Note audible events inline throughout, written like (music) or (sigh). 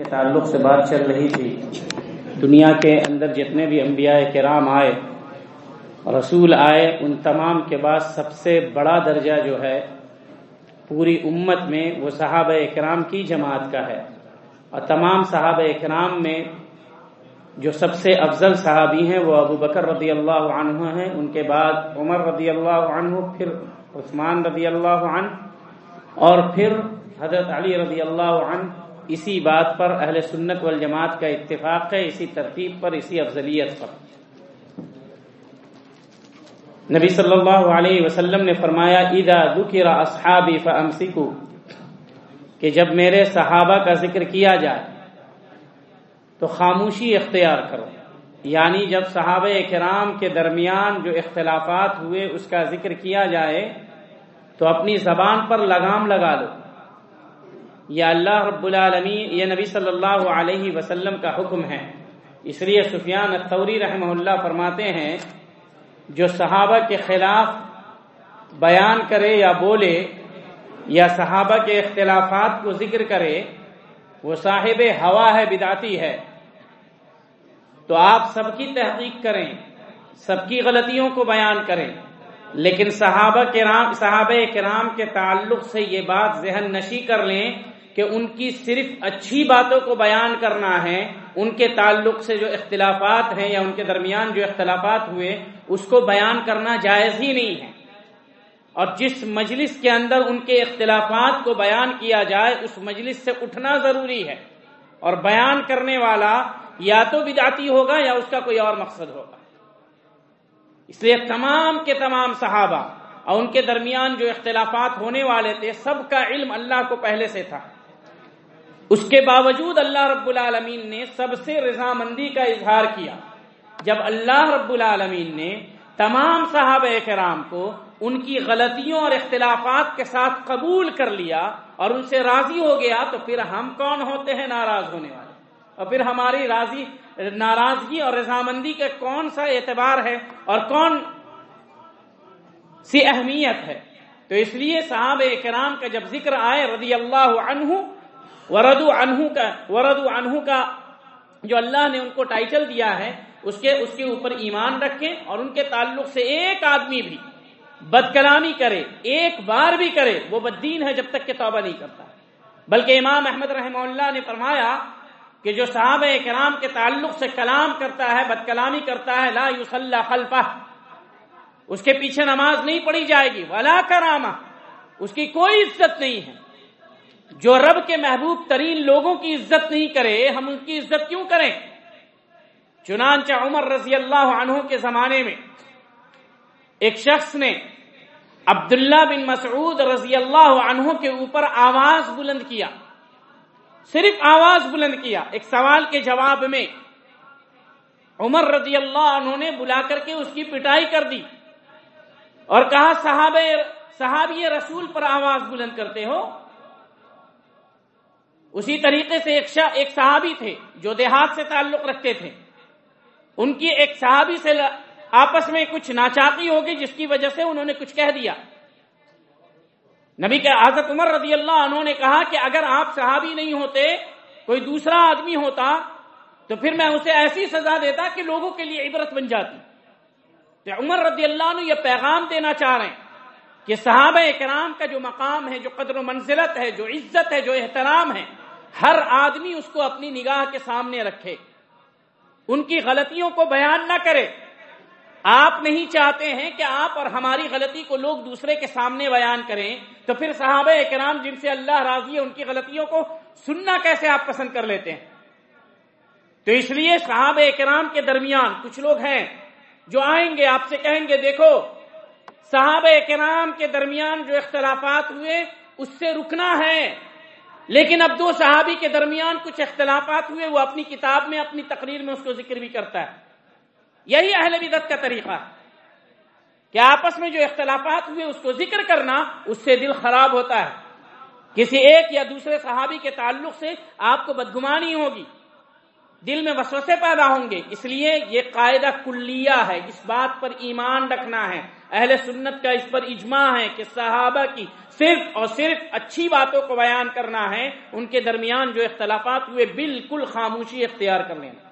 کے تعلق سے بات چل رہی تھی۔ دنیا کے اندر جتنے بھی انبیاء کرام آئے، رسول آئے، ان تمام کے بعد سب سے بڑا درجہ جو ہے، پوری امت میں وہ صحابہ اکرام کی جماعت کا ہے۔ اور تمام صحابہ اکرام میں جو سب سے افضل صحابی ہیں، وہ ابو بکر رضی اللہ عنہ ہیں۔ ان کے بعد عمر رضی اللہ عنہ، پھر عثمان رضی اللہ عنہ، اور پھر حضرت علی رضی اللہ عنہ اسی بات پر اہل سنت والجماعت کا اتفاق ہے، اسی ترتیب پر، اسی افضلیت پر۔ نبی صلی اللہ علیہ وسلم نے فرمایا، اذا ذکر اصحابی فامسکو کہ جب میرے صحابہ کا ذکر کیا جائے، تو خاموشی اختیار کرو۔ یعنی جب صحابہ کرام کے درمیان جو اختلافات ہوئے، اس کا ذکر کیا جائے، تو اپنی زبان پر لگام لگا لو۔ یا اللہ رب العالمین، یہ نبی صلی اللہ علیہ وسلم کا حکم ہے۔ اس لیے سفیان الثوری رحمہ اللہ فرماتے ہیں، جو صحابہ کے خلاف بیان کرے یا بولے یا صحابہ کے اختلافات کو ذکر کرے، وہ صاحب ہوا ہے بداتی ہے۔ تو آپ سب کی تحقیق کریں، سب کی غلطیوں کو بیان کریں۔ لیکن صحابہ کرام صحابہ کرام کے تعلق سے یہ بات ذہن نشی کر لیں کہ ان کی صرف اچھی باتوں کو بیان کرنا ہے، ان کے تعلق سے جو اختلافات ہیں یا ان کے درمیان جو اختلافات ہوئے، اس کو بیان کرنا جائز ہی نہیں ہے۔ اور جس مجلس کے اندر ان کے اختلافات کو بیان کیا جائے، اس مجلس سے اٹھنا ضروری ہے۔ اور بیان کرنے والا یا تو بدعتی ہوگا یا اس کا کوئی اور مقصد ہوگا۔ اس لیے تمام کے تمام صحابہ اور ان کے درمیان جو اختلافات ہونے والے تھے، سب کا علم اللہ کو پہلے سے تھا۔ اس کے باوجود اللہ رب العالمین نے سب سے رضامندی کا اظہار کیا۔ جب اللہ رب العالمین نے تمام صحابہ کرام کو ان کی غلطیوں اور اختلافات کے ساتھ قبول کر لیا اور ان سے راضی ہو گیا، تو پھر ہم کون ہوتے ہیں ناراض ہونے والے؟ اور پھر ہماری راضی، ناراضگی اور رضامندی کا کون سا اعتبار ہے اور کون سی اہمیت ہے؟ تو اس لیے صحابہ کرام کا جب ذکر آئے رضی اللہ عنہ وردو عنہ کا وردو عنہ کا جو اللہ نے ان کو ٹائٹل دیا ہے، اس کے اس کے اوپر ایمان رکھیں اور ان کے تعلق سے ایک آدمی بھی بد کلامی کرے، ایک بار بھی کرے، وہ بددین ہے جب تک کہ توبہ نہیں کرتا۔ بلکہ امام احمد رحمہ اللہ نے فرمایا کہ جو صحابہ کرام کے تعلق سے کلام کرتا ہے بد کلامی کرتا ہے، لا یصلی خلفہ، اس کے پیچھے نماز نہیں پڑھی جائے گی، ولا کرامہ اس کی کوئی عزت نہیں ہے۔ جو رب کے محبوب ترین لوگوں کی عزت نہیں کرے، ہم ان کی عزت کیوں کریں؟ چنانچہ عمر رضی اللہ عنہ کے زمانے میں ایک شخص نے عبداللہ بن مسعود رضی اللہ عنہ کے اوپر آواز بلند کیا۔ صرف آواز بلند کیا۔ ایک سوال کے جواب میں عمر رضی اللہ عنہ نے بلا کر کے اس کی پٹائی کر دی اور کہا صحاب صحابی رسول پر آواز بلند کرتے ہو؟ اسی طریقے سے ایک شاہ ایک صحابی تھے جو دیہات سے تعلق رکھتے تھے۔ ان کی ایک صحابی سے آپس میں کچھ ناچاقی ہوگی جس کی وجہ سے انہوں نے کچھ کہہ دیا۔ نبی کے حضرت عمر رضی اللہ عنہ نے کہا کہ اگر آپ صحابی نہیں ہوتے، کوئی دوسرا آدمی ہوتا، تو پھر میں اسے ایسی سزا دیتا کہ لوگوں کے لیے عبرت بن جاتی۔ تو عمر رضی اللہ عنہ یہ پیغام دینا چاہ رہے ہیں کہ صحابہ کرام کا جو مقام ہے، جو قدر و منزلت ہے، جو عزت ہے، جو احترام ہے ہر آدمی اس کو اپنی نگاہ کے سامنے رکھے، ان کی غلطیوں کو بیان نہ کرے۔ آپ نہیں چاہتے ہیں کہ آپ اور ہماری غلطی کو لوگ دوسرے کے سامنے بیان کریں۔ تو پھر صحابہ کرام جن سے اللہ راضی ہے، ان کی غلطیوں کو سننا کیسے آپ پسند کر لیتے ہیں؟ تو اس لیے صحابہ کرام کے درمیان کچھ لوگ ہیں جو آئیں گے، آپ سے کہیں گے، دیکھو، صحابہ کرام کے درمیان جو اختلافات ہوئے، اس سے رکنا ہے۔ لیکن اب دو صحابی کے درمیان کچھ اختلافات ہوئے، وہ اپنی کتاب میں، اپنی تقریر میں اس کو ذکر بھی کرتا ہے۔ یہی اہل بدت کا طریقہ۔ کہ آپس میں جو اختلافات ہوئے، اس کو ذکر کرنا، اس سے دل خراب ہوتا ہے۔ کسی ایک یا دوسرے صحابی کے تعلق سے آپ کو بدگمانی ہوگی۔ دل میں وسوسے پیدا ہوں گے۔ اس لیے یہ قاعدہ کلیہ ہے۔ اس بات پر ایمان رکھنا ہے۔ اہل سنت کا اس پر اجماع ہے کہ صحابہ کی صرف اور صرف اچھی باتوں کو بیان کرنا ہے۔ ان کے درمیان جو اختلافات ہوئے، بالکل خاموشی اختیار کر لینا۔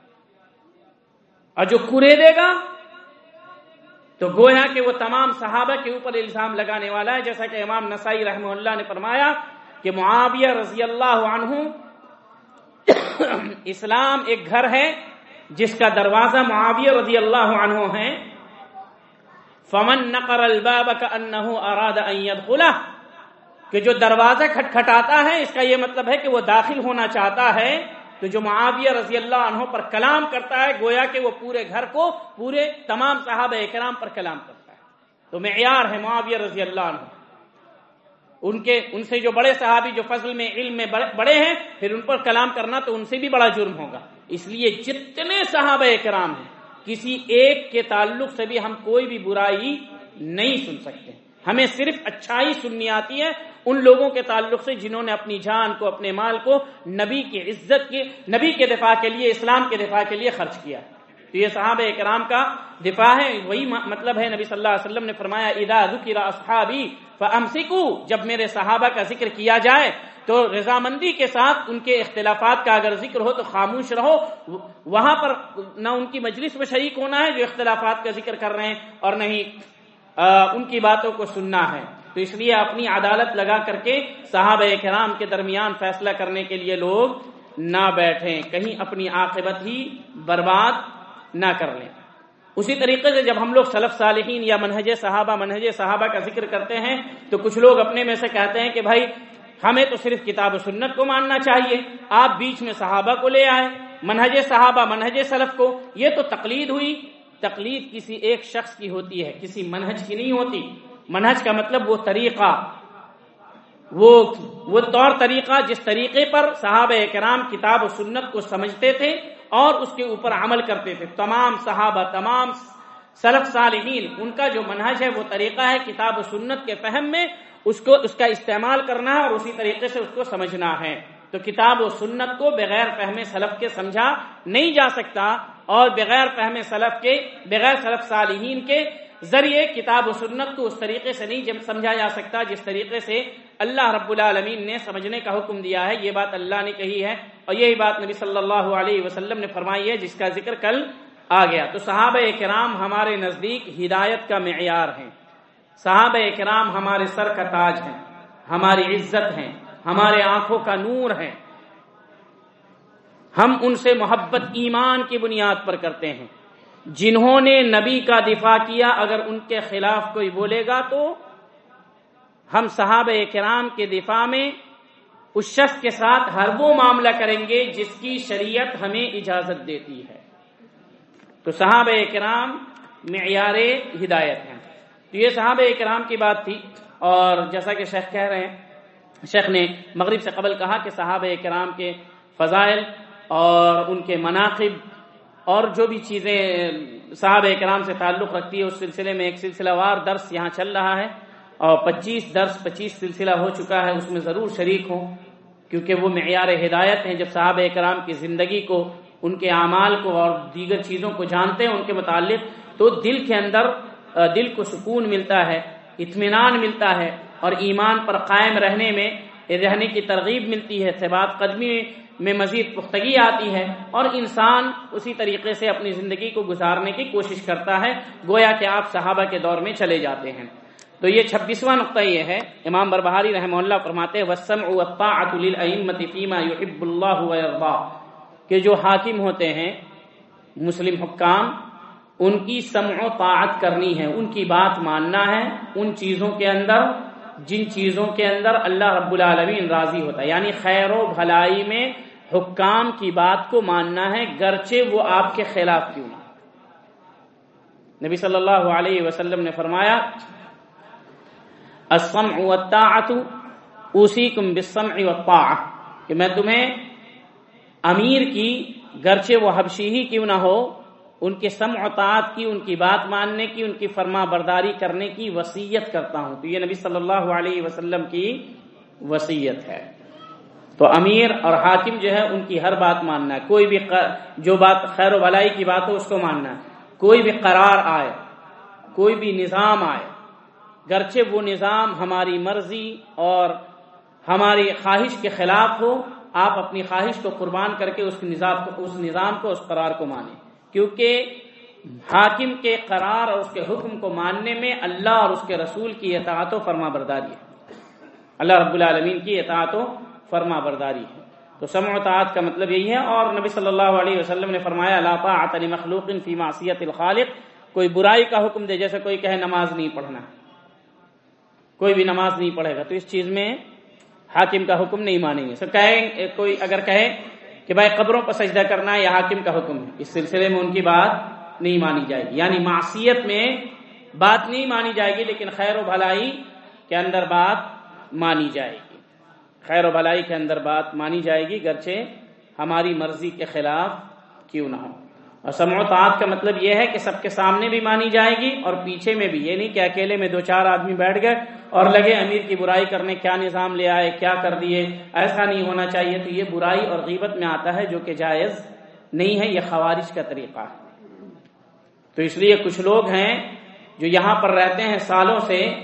اور جو کورے دے گا، تو گویا کہ وہ تمام صحابہ کے اوپر الزام لگانے والا ہے۔ جیسا کہ امام نسائی رحمہ اللہ نے فرمایا کہ معاویہ رضی اللہ عنہ اسلام ایک گھر ہے جس کا دروازہ معاویہ رضی اللہ عنہ ہے۔ فمن نقر الباب کا اراد ان يدخله۔ کہ جو دروازہ کھٹکھٹاتا ہے، اس کا یہ مطلب ہے کہ وہ داخل ہونا چاہتا ہے۔ تو جو معاویہ رضی اللہ عنہ پر کلام کرتا ہے، گویا کہ وہ پورے گھر کو پورے تمام صحابہ اکرام پر کلام کرتا ہے۔ تو معیار ہے معاویہ رضی اللہ عنہ۔ ان کے، ان سے جو بڑے صحابی جو فضل میں، علم میں بڑے ہیں، پھر ان پر کلام کرنا تو ان سے بھی بڑا جرم ہوگا۔ اس لیے جتنے صحابہ اکرام ہیں، کسی ایک کے تعلق سے بھی ہم کوئی بھی برائی نہیں سن سکتے۔ ہمیں صرف اچھائی سننی آتی ہے ان لوگوں کے تعلق سے جنہوں نے اپنی جان کو، اپنے مال کو نبی کی عزت کے، نبی کے دفاع کے لیے، اسلام کے دفاع کے لیے خرچ کیا۔ تو یہ صحابہ اکرام کا دفاع ہے، وہی مطلب ہے، نبی صلی اللہ علیہ وسلم نے فرمایا ادا ذکر اصحابی فامسکو جب میرے صحابہ کا ذکر کیا جائے تو رضامندی کے ساتھ ان کے اختلافات کا اگر ذکر ہو تو خاموش رہو، وہاں پر نہ ان کی مجلس میں شریک ہونا ہے جو اختلافات کا ذکر کر رہے ہیں اور نہیں ان کی باتوں کو سننا ہے۔ تو اس لیے اپنی عدالت لگا کر کے صحابہ کرام کے درمیان فیصلہ کرنے کے لیے لوگ نہ بیٹھیں، کہیں اپنی عاقبت ہی برباد نہ کر لیں۔ اسی طریقے سے جب ہم لوگ سلف صالحین یا منہج صحابہ منہج صحابہ کا ذکر کرتے ہیں، تو کچھ لوگ اپنے میں سے کہتے ہیں کہ بھائی، ہمیں تو صرف کتاب و سنت کو ماننا چاہیے، آپ بیچ میں صحابہ کو لے آئے، منہج صحابہ، منہج سلف کو، یہ تو تقلید ہوئی۔ تقلید کسی ایک شخص کی ہوتی ہے، کسی منہج کی نہیں ہوتی۔ منہج کا مطلب وہ طریقہ، وہ وہ طور طریقہ جس طریقے پر صحابہ کرام کتاب و سنت کو سمجھتے تھے اور اس کے اوپر عمل کرتے تھے۔ تمام صحابہ، تمام سلف صالحین، ان کا جو منہج ہے، وہ طریقہ ہے کتاب و سنت کے فہم میں اس کو، اس کا استعمال کرنا ہے اور اسی طریقے سے اس کو سمجھنا ہے۔ تو کتاب و سنت کو بغیر فہم سلف کے سمجھا نہیں جا سکتا اور بغیر فہم سلف کے، بغیر سلف صالحین کے ذریعے کتاب و سنت کو اس طریقے سے نہیں سمجھا جا سکتا جس طریقے سے اللہ رب العالمین نے سمجھنے کا حکم دیا ہے۔ یہ بات اللہ نے کہی ہے اور یہی بات نبی صلی اللہ علیہ وسلم نے فرمائی ہے جس کا ذکر کل آ گیا۔ تو صحابہ کرام ہمارے نزدیک ہدایت کا معیار ہیں۔ صحابہ کرام ہمارے سر کا تاج ہیں، ہماری عزت ہیں، ہمارے آنکھوں کا نور ہے ہم ان سے محبت ایمان کی بنیاد پر کرتے ہیں۔ جنہوں نے نبی کا دفاع کیا اگر ان کے خلاف کوئی بولے گا تو ہم صحابہ کرام کے دفاع میں اس شخص کے ساتھ ہر وہ معاملہ کریں گے جس کی شریعت ہمیں اجازت دیتی ہے۔ تو صحابہ کرام معیار ہدایت ہیں۔ تو یہ صحابہ کرام کی بات تھی اور جیسا کہ شیخ کہہ رہے ہیں، شیخ نے مغرب سے قبل کہا کہ صحابہ کرام کے فضائل اور ان کے مناقب اور جو بھی چیزیں صاحب کرام سے تعلق رکھتی ہے، اس سلسلے میں ایک سلسلہ وار درس یہاں چل رہا ہے اور پچیس درس، پچیس سلسلہ ہو چکا ہے، اس میں ضرور شریک ہوں، کیونکہ وہ معیار ہدایت ہیں۔ جب صحابہ کرام کی زندگی کو، ان کے اعمال کو اور دیگر چیزوں کو جانتے ہیں، ان کے متعلق، تو دل کے اندر دل کو سکون ملتا ہے، اطمینان ملتا ہے اور ایمان پر قائم رہنے میں، رہنے کی ترغیب ملتی ہے۔ سبات قدمی میں مزید پختگی آتی ہے اور انسان اسی طریقے سے اپنی زندگی کو گزارنے کی کوشش کرتا ہے، گویا کہ آپ صحابہ کے دور میں چلے جاتے ہیں۔ تو یہ چھبیسواں نقطہ یہ ہے۔ امام بربہاری رحمہ اللہ فرماتے وسم فیما یحب اللہ کہ جو حاکم ہوتے ہیں، مسلم حکام، ان کی سمع و طاعت کرنی ہے، ان کی بات ماننا ہے ان چیزوں کے اندر، جن چیزوں کے اندر اللہ رب العالمین راضی ہوتا ہے۔ یعنی خیر و بھلائی میں حکام کی بات کو ماننا ہے، گرچہ وہ آپ کے خلاف کیوں نہ نبی صلی اللہ علیہ وسلم نے فرمایا اوصیکم بالسمع والطاعہ کہ میں تمہیں امیر کی، گرچہ وہ حبشی ہی کیوں نہ ہو، ان کے سمع اطاعت کی، ان کی بات ماننے کی، ان کی فرما برداری کرنے کی وسیعت کرتا ہوں۔ تو یہ نبی صلی اللہ علیہ وسلم کی وسیعت ہے۔ تو امیر اور حاکم جو ہے ان کی ہر بات ماننا ہے۔ کوئی بھی جو بات خیر و بلائی کی بات ہو اس کو ماننا ہے۔ کوئی بھی قرار آئے، کوئی بھی نظام آئے، گرچہ وہ نظام ہماری مرضی اور ہماری خواہش کے خلاف ہو، آپ اپنی خواہش کو قربان کر کے اس نظام کو، اس نظام کو، اس قرار کو مانیں۔ کیونکہ حاکم کے قرار اور اس کے حکم کو ماننے میں اللہ اور اس کے رسول کی اطاعت و فرما برداری ہے۔ اللہ رب العالمین کی اطاعت و فرما برداری ہے۔ تو سمع و تعات کا مطلب یہی ہے۔ اور نبی صلی اللہ علیہ وسلم نے فرمایا، لا طاعت لمخلوق فی معصیت الخالق۔ کوئی برائی کا حکم دے، جیسے کوئی کہے نماز نہیں پڑھنا۔ کوئی بھی نماز نہیں پڑھے گا۔ تو اس چیز میں حاکم کا حکم نہیں مانیں گے۔ سر، کہیں کوئی اگر کہے کہ بھائی قبروں پر سجدہ کرنا ہے حاکم کا حکم ہے، اس سلسلے میں ان کی بات نہیں مانی جائے گی۔ یعنی معصیت میں بات نہیں مانی جائے گی، لیکن خیر و بھلائی کے اندر بات مانی جائے گی۔ خیر و بلائی کے اندر بات مانی جائے گی، گرچہ ہماری مرضی کے خلاف کیوں نہ ہو۔ اور سمعتات کا مطلب یہ ہے کہ سب کے سامنے بھی مانی جائے گی اور پیچھے میں بھی، یہ نہیں کہ اکیلے میں دو چار آدمی بیٹھ گئے اور لگے امیر کی برائی کرنے کیا نظام لے آئے، کیا کر دیے، ایسا نہیں ہونا چاہیے۔ تو یہ برائی اور غیبت میں آتا ہے جو کہ جائز نہیں ہے، یہ خوارش کا طریقہ ہے۔ تو اس لیے کچھ لوگ ہیں جو یہاں پر رہتے ہیں سالوں سے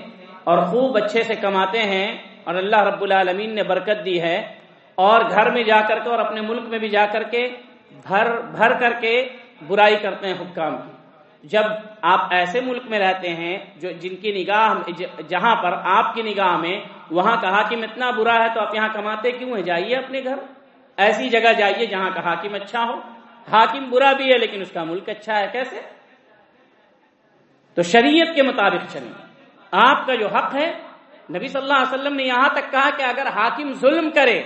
اور خوب اچھے سے کماتے ہیں اور اللہ رب العالمین نے برکت دی ہے اور گھر میں جا کر کے اور اپنے ملک میں بھی جا کر کے بھر بھر کر کے برائی کرتے ہیں حکام کی۔ جب آپ ایسے ملک میں رہتے ہیں جو جن کی نگاہ جہاں پر آپ کی نگاہ میں وہاں کا حاکم اتنا برا ہے تو آپ یہاں کماتے کیوں ہیں؟ جائیے اپنے گھر۔ ایسی جگہ جائیے جہاں کا حاکم اچھا ہو حاکم برا بھی ہے لیکن اس کا ملک اچھا ہے۔ کیسے؟ تو شریعت کے مطابق چلیں۔ آپ کا جو حق ہے نبی صلی اللہ علیہ وسلم نے یہاں تک کہا کہ اگر حاکم ظلم کرے،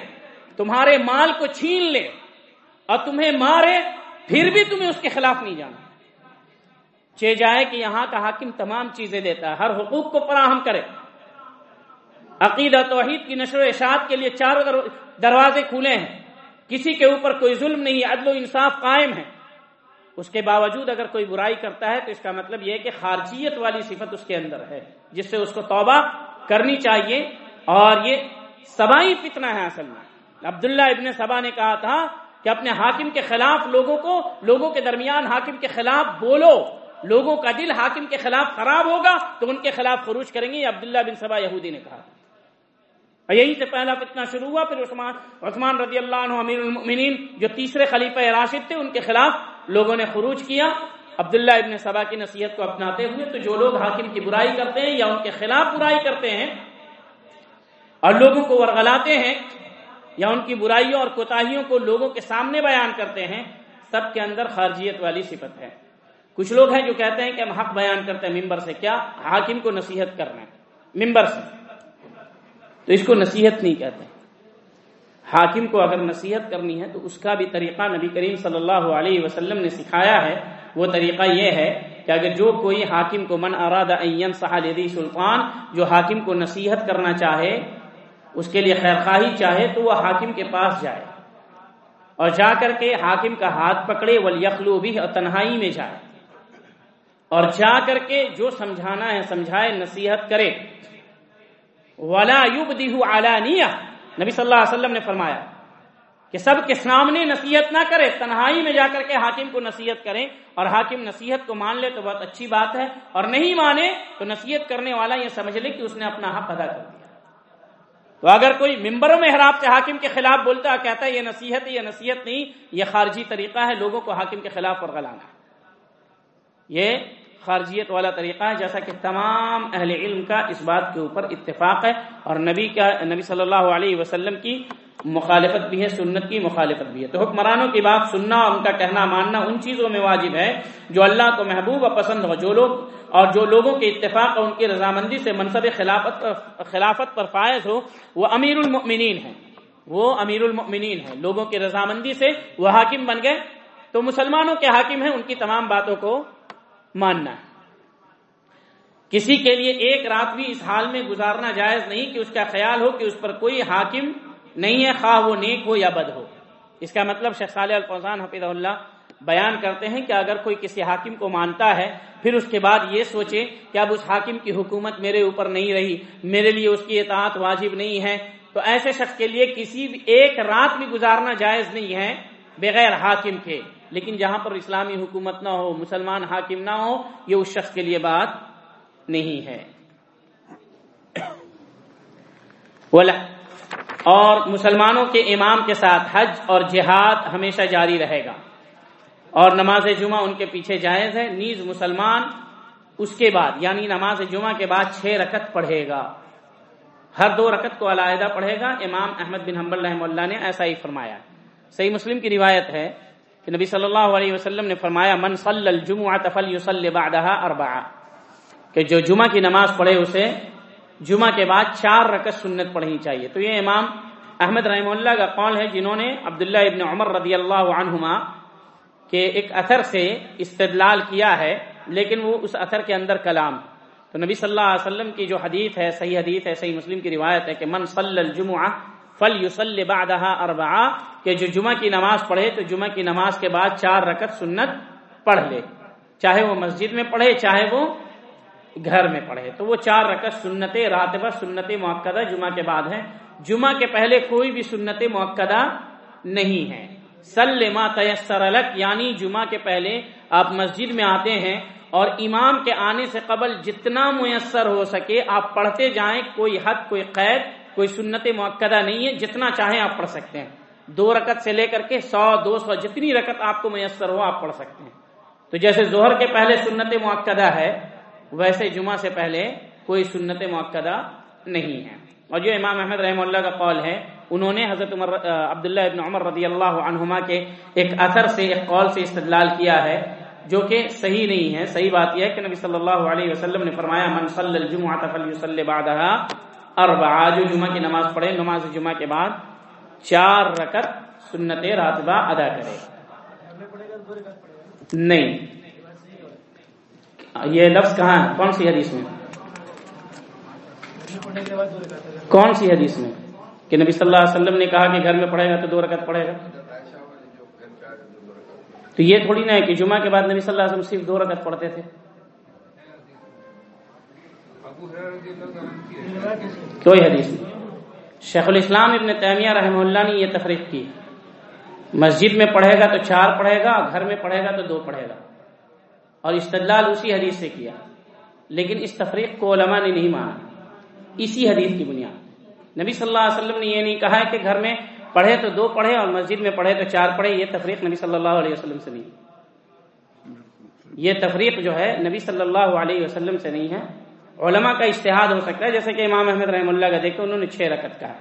تمہارے مال کو چھین لے اور تمہیں مارے، پھر بھی تمہیں اس کے خلاف نہیں جانا۔ چے جائے کہ یہاں کا حاکم تمام چیزیں دیتا ہے ہر حقوق کو فراہم کرے۔ عقیدہ توحید کی نشر و اشاعت کے لیے چاروں دروازے کھلے ہیں۔ کسی کے اوپر کوئی ظلم نہیں، عدل و انصاف قائم ہے۔ اس کے باوجود اگر کوئی برائی کرتا ہے تو اس کا مطلب یہ کہ خارجیت والی صفت اس کے اندر ہے، جس سے اس کو توبہ کرنی چاہیے اور یہ سبائی فتنہ ہے اصل میں۔ عبداللہ ابن سبا نے کہا تھا کہ اپنے حاکم کے خلاف لوگوں کو، لوگوں کے درمیان حاکم کے خلاف بولو، لوگوں کا دل حاکم کے خلاف خراب ہوگا تو ان کے خلاف خروج کریں گے، یہ عبداللہ بن سبا یہودی نے کہا۔ یہی سے پہلا فتنہ شروع ہوا، پھر عثمان عثمان رضی اللہ عنہ امیر المؤمنین جو تیسرے خلیفہ راشد تھے، ان کے خلاف لوگوں نے خروج کیا۔ عبداللہ ابن سبا کی نصیحت کو اپناتے ہوئے تو جو لوگ حاکم کی برائی کرتے ہیں یا ان کے خلاف برائی کرتے ہیں اور لوگوں کو ورغلاتے ہیں یا ان کی برائیوں اور کوتاہیوں کو لوگوں کے سامنے بیان کرتے ہیں، سب کے اندر خارجیت والی صفت ہے۔ کچھ لوگ ہیں جو کہتے ہیں کہ ہم حق بیان کرتے ہیں، ممبر سے کیا؟ حاکم کو نصیحت کرنا ہے ممبر سے۔ تو اس کو نصیحت نہیں کہتے۔ حاکم کو اگر نصیحت کرنی ہے تو اس کا بھی طریقہ نبی کریم صلی اللہ علیہ وسلم نے سکھایا ہے۔ وہ طریقہ یہ ہے کہ اگر جو کوئی حاکم کو من اراد این صحادی سلطان، جو حاکم کو نصیحت کرنا چاہے، اس کے لیے خیر خواہی چاہے، تو وہ حاکم کے پاس جائے۔ اور جا کر کے حاکم کا ہاتھ پکڑے ولیخلو بھی اور تنہائی میں جائے۔ اور جا کر کے جو سمجھانا ہے، سمجھائے، نصیحت کرے۔ ولا یبدہ علانیہ نبی صلی اللہ علیہ وسلم نے فرمایا کہ سب کے سامنے نصیحت نہ کرے، تنہائی میں جا کر کے حاکم کو نصیحت کریں اور حاکم نصیحت کو مان لے تو بہت اچھی بات ہے اور نہیں مانے تو نصیحت کرنے والا یہ سمجھ لے کہ اس نے اپنا حق ادا کر دیا۔ تو اگر کوئی ممبر میں حراب سے حاکم کے خلاف بولتا ہے، کہتا ہے یہ نصیحت ہے، یہ نصیحت نہیں، یہ خارجی طریقہ ہے، لوگوں کو حاکم کے خلاف اور غلانا یہ خارجیت والا طریقہ ہے، جیسا کہ تمام اہل علم کا اس بات کے اوپر اتفاق ہے اور نبی کا، نبی صلی اللہ علیہ وسلم کی مخالفت بھی ہے، سنت کی مخالفت بھی ہے۔ تو حکمرانوں کی بات سننا اور ان کا کہنا ماننا ان چیزوں میں واجب ہے جو اللہ کو محبوب و پسند ہو۔ جو لوگ، اور جو لوگوں کے اتفاق اور ان کی رضامندی سے منصب خلافت پر خلافت پر فائز ہو، وہ امیر المؤمنین ہیں۔ وہ امیر المؤمنین ہیں۔ لوگوں کی رضامندی سے وہ حاکم بن گئے۔ تو مسلمانوں کے حاکم ہیں ان کی تمام باتوں کو ماننا۔ ہے کسی کے لیے ایک رات بھی اس حال میں گزارنا جائز نہیں کہ اس کا خیال ہو کہ اس پر کوئی حاکم نہیں ہے، خواہ وہ نیک ہو یا بد ہو۔ اس کا مطلب شیخ صالح الفوزان حفیظ اللہ بیان کرتے ہیں کہ اگر کوئی کسی حاکم کو مانتا ہے، پھر اس کے بعد یہ سوچے کہ اب اس حاکم کی حکومت میرے اوپر نہیں رہی، میرے لیے اس کی اطاعت واجب نہیں ہے تو تو ایسے شخص کے لیے کسی بھی ایک رات بھی گزارنا جائز نہیں ہے بغیر حاکم کے۔ لیکن جہاں پر اسلامی حکومت نہ ہو، مسلمان حاکم نہ ہو، یہ اس شخص کے لیے بات نہیں ہے۔ اور مسلمانوں کے امام کے ساتھ حج اور جہاد ہمیشہ جاری رہے گا۔ اور نماز جمعہ ان کے پیچھے جائز ہے۔ نیز مسلمان اس کے بعد یعنی نماز جمعہ کے بعد چھ رکت پڑھے گا۔ ہر دو رکت کو علیحدہ پڑھے گا۔ امام احمد بن حمبل رحم اللہ نے ایسا ہی فرمایا۔ صحیح مسلم کی روایت ہے۔ کہ نبی صلی اللہ علیہ وسلم نے فرمایا، من صلی الجمعہ تفل یصلی بعدها اربعہ کہ جو جمعہ کی نماز پڑھے اسے جمعہ کے بعد چار رکت سنت پڑھنی چاہیے۔ تو یہ امام احمد رحم اللہ کا قول ہے جنہوں نے عبداللہ ابن عمر رضی اللہ عنہما کے ایک اثر سے استدلال کیا ہے، لیکن وہ اس اثر کے اندر کلام۔ تو نبی صلی اللہ علیہ وسلم کی جو حدیث ہے، صحیح حدیث ہے، صحیح مسلم کی روایت ہے کہ من صلی الجمعہ فل یوسل بعدها اربعہ کہ جو جمعہ کی نماز پڑھے تو جمعہ کی نماز کے بعد چار رکت سنت پڑھ لے۔ چاہے وہ مسجد میں پڑھے، چاہے وہ گھر میں پڑھے۔ تو وہ چار رکت سنت راتبہ سنت موقع جمعہ کے بعد ہے جمعہ کے پہلے کوئی بھی سنت موقع نہیں ہے سلما تیسر الگ یعنی جمعہ کے پہلے آپ مسجد میں آتے ہیں اور امام کے آنے سے قبل جتنا میسر ہو سکے، آپ پڑھتے جائیں، کوئی حد، کوئی قید کوئی سنت موقع نہیں ہے، جتنا چاہیں آپ پڑھ سکتے ہیں۔ دو رکت سے لے کر کے سو، دو سو، جتنی رکت آپ کو میسر ہو، آپ پڑھ سکتے ہیں۔ تو جیسے زہر کے پہلے سنت موقع ہے، ویسے جمعہ سے پہلے کوئی سنت موقع نہیں ہے۔ اور جو امام احمد رحم اللہ کا قول ہے، انہوں نے حضرت عمر، عبداللہ ابن عمر رضی اللہ عنہما کے ایک اثر سے، ایک قول سے استدلال کیا ہے، جو کہ صحیح نہیں ہے۔ صحیح بات یہ ہے کہ نبی صلی اللہ علیہ وسلم نے فرمایا، من صلی الجمعہ فلیصلی بعدها اربعہ جو جمعہ کی نماز پڑھے نماز جمعہ کے بعد چار رکت سنت راتبہ ادا کرے نہیں۔ یہ لفظ کہاں ہے؟ کون سی حدیث میں؟ کون سی حدیث میں؟ کہ نبی صلی اللہ علیہ وسلم نے کہا کہ گھر میں پڑھے گا تو دو رکعت پڑھے گا۔ تو یہ تھوڑی نہ ہے کہ جمعہ کے بعد نبی صلی اللہ علیہ وسلم صرف دو رکعت پڑھتے تھے۔ کوئی حدیث نہیں۔ شیخ الاسلام ابن تیمیہ رحمہ اللہ نے یہ تفریق کی۔ مسجد میں پڑھے گا تو چار پڑھے گا، گھر میں پڑھے گا تو دو پڑھے گا۔ اور استدلال اسی حدیث سے کیا۔ لیکن اس تفریق کو علماء نے نہیں مانا۔ اسی حدیث کی بنیاد۔ نبی صلی اللہ علیہ وسلم نے یہ نہیں کہا کہ گھر میں پڑھے تو دو پڑھے اور مسجد میں پڑھے تو چار پڑھے، یہ تفریق نبی صلی اللہ علیہ وسلم سے نہیں۔ یہ تفریق جو ہے نبی صلی اللہ علیہ وسلم سے نہیں ہے۔ علماء کا اشتہاد ہو سکتا ہے، جیسے کہ امام احمد رحم اللہ کا، دیکھو انہوں نے چھ رکت کہا۔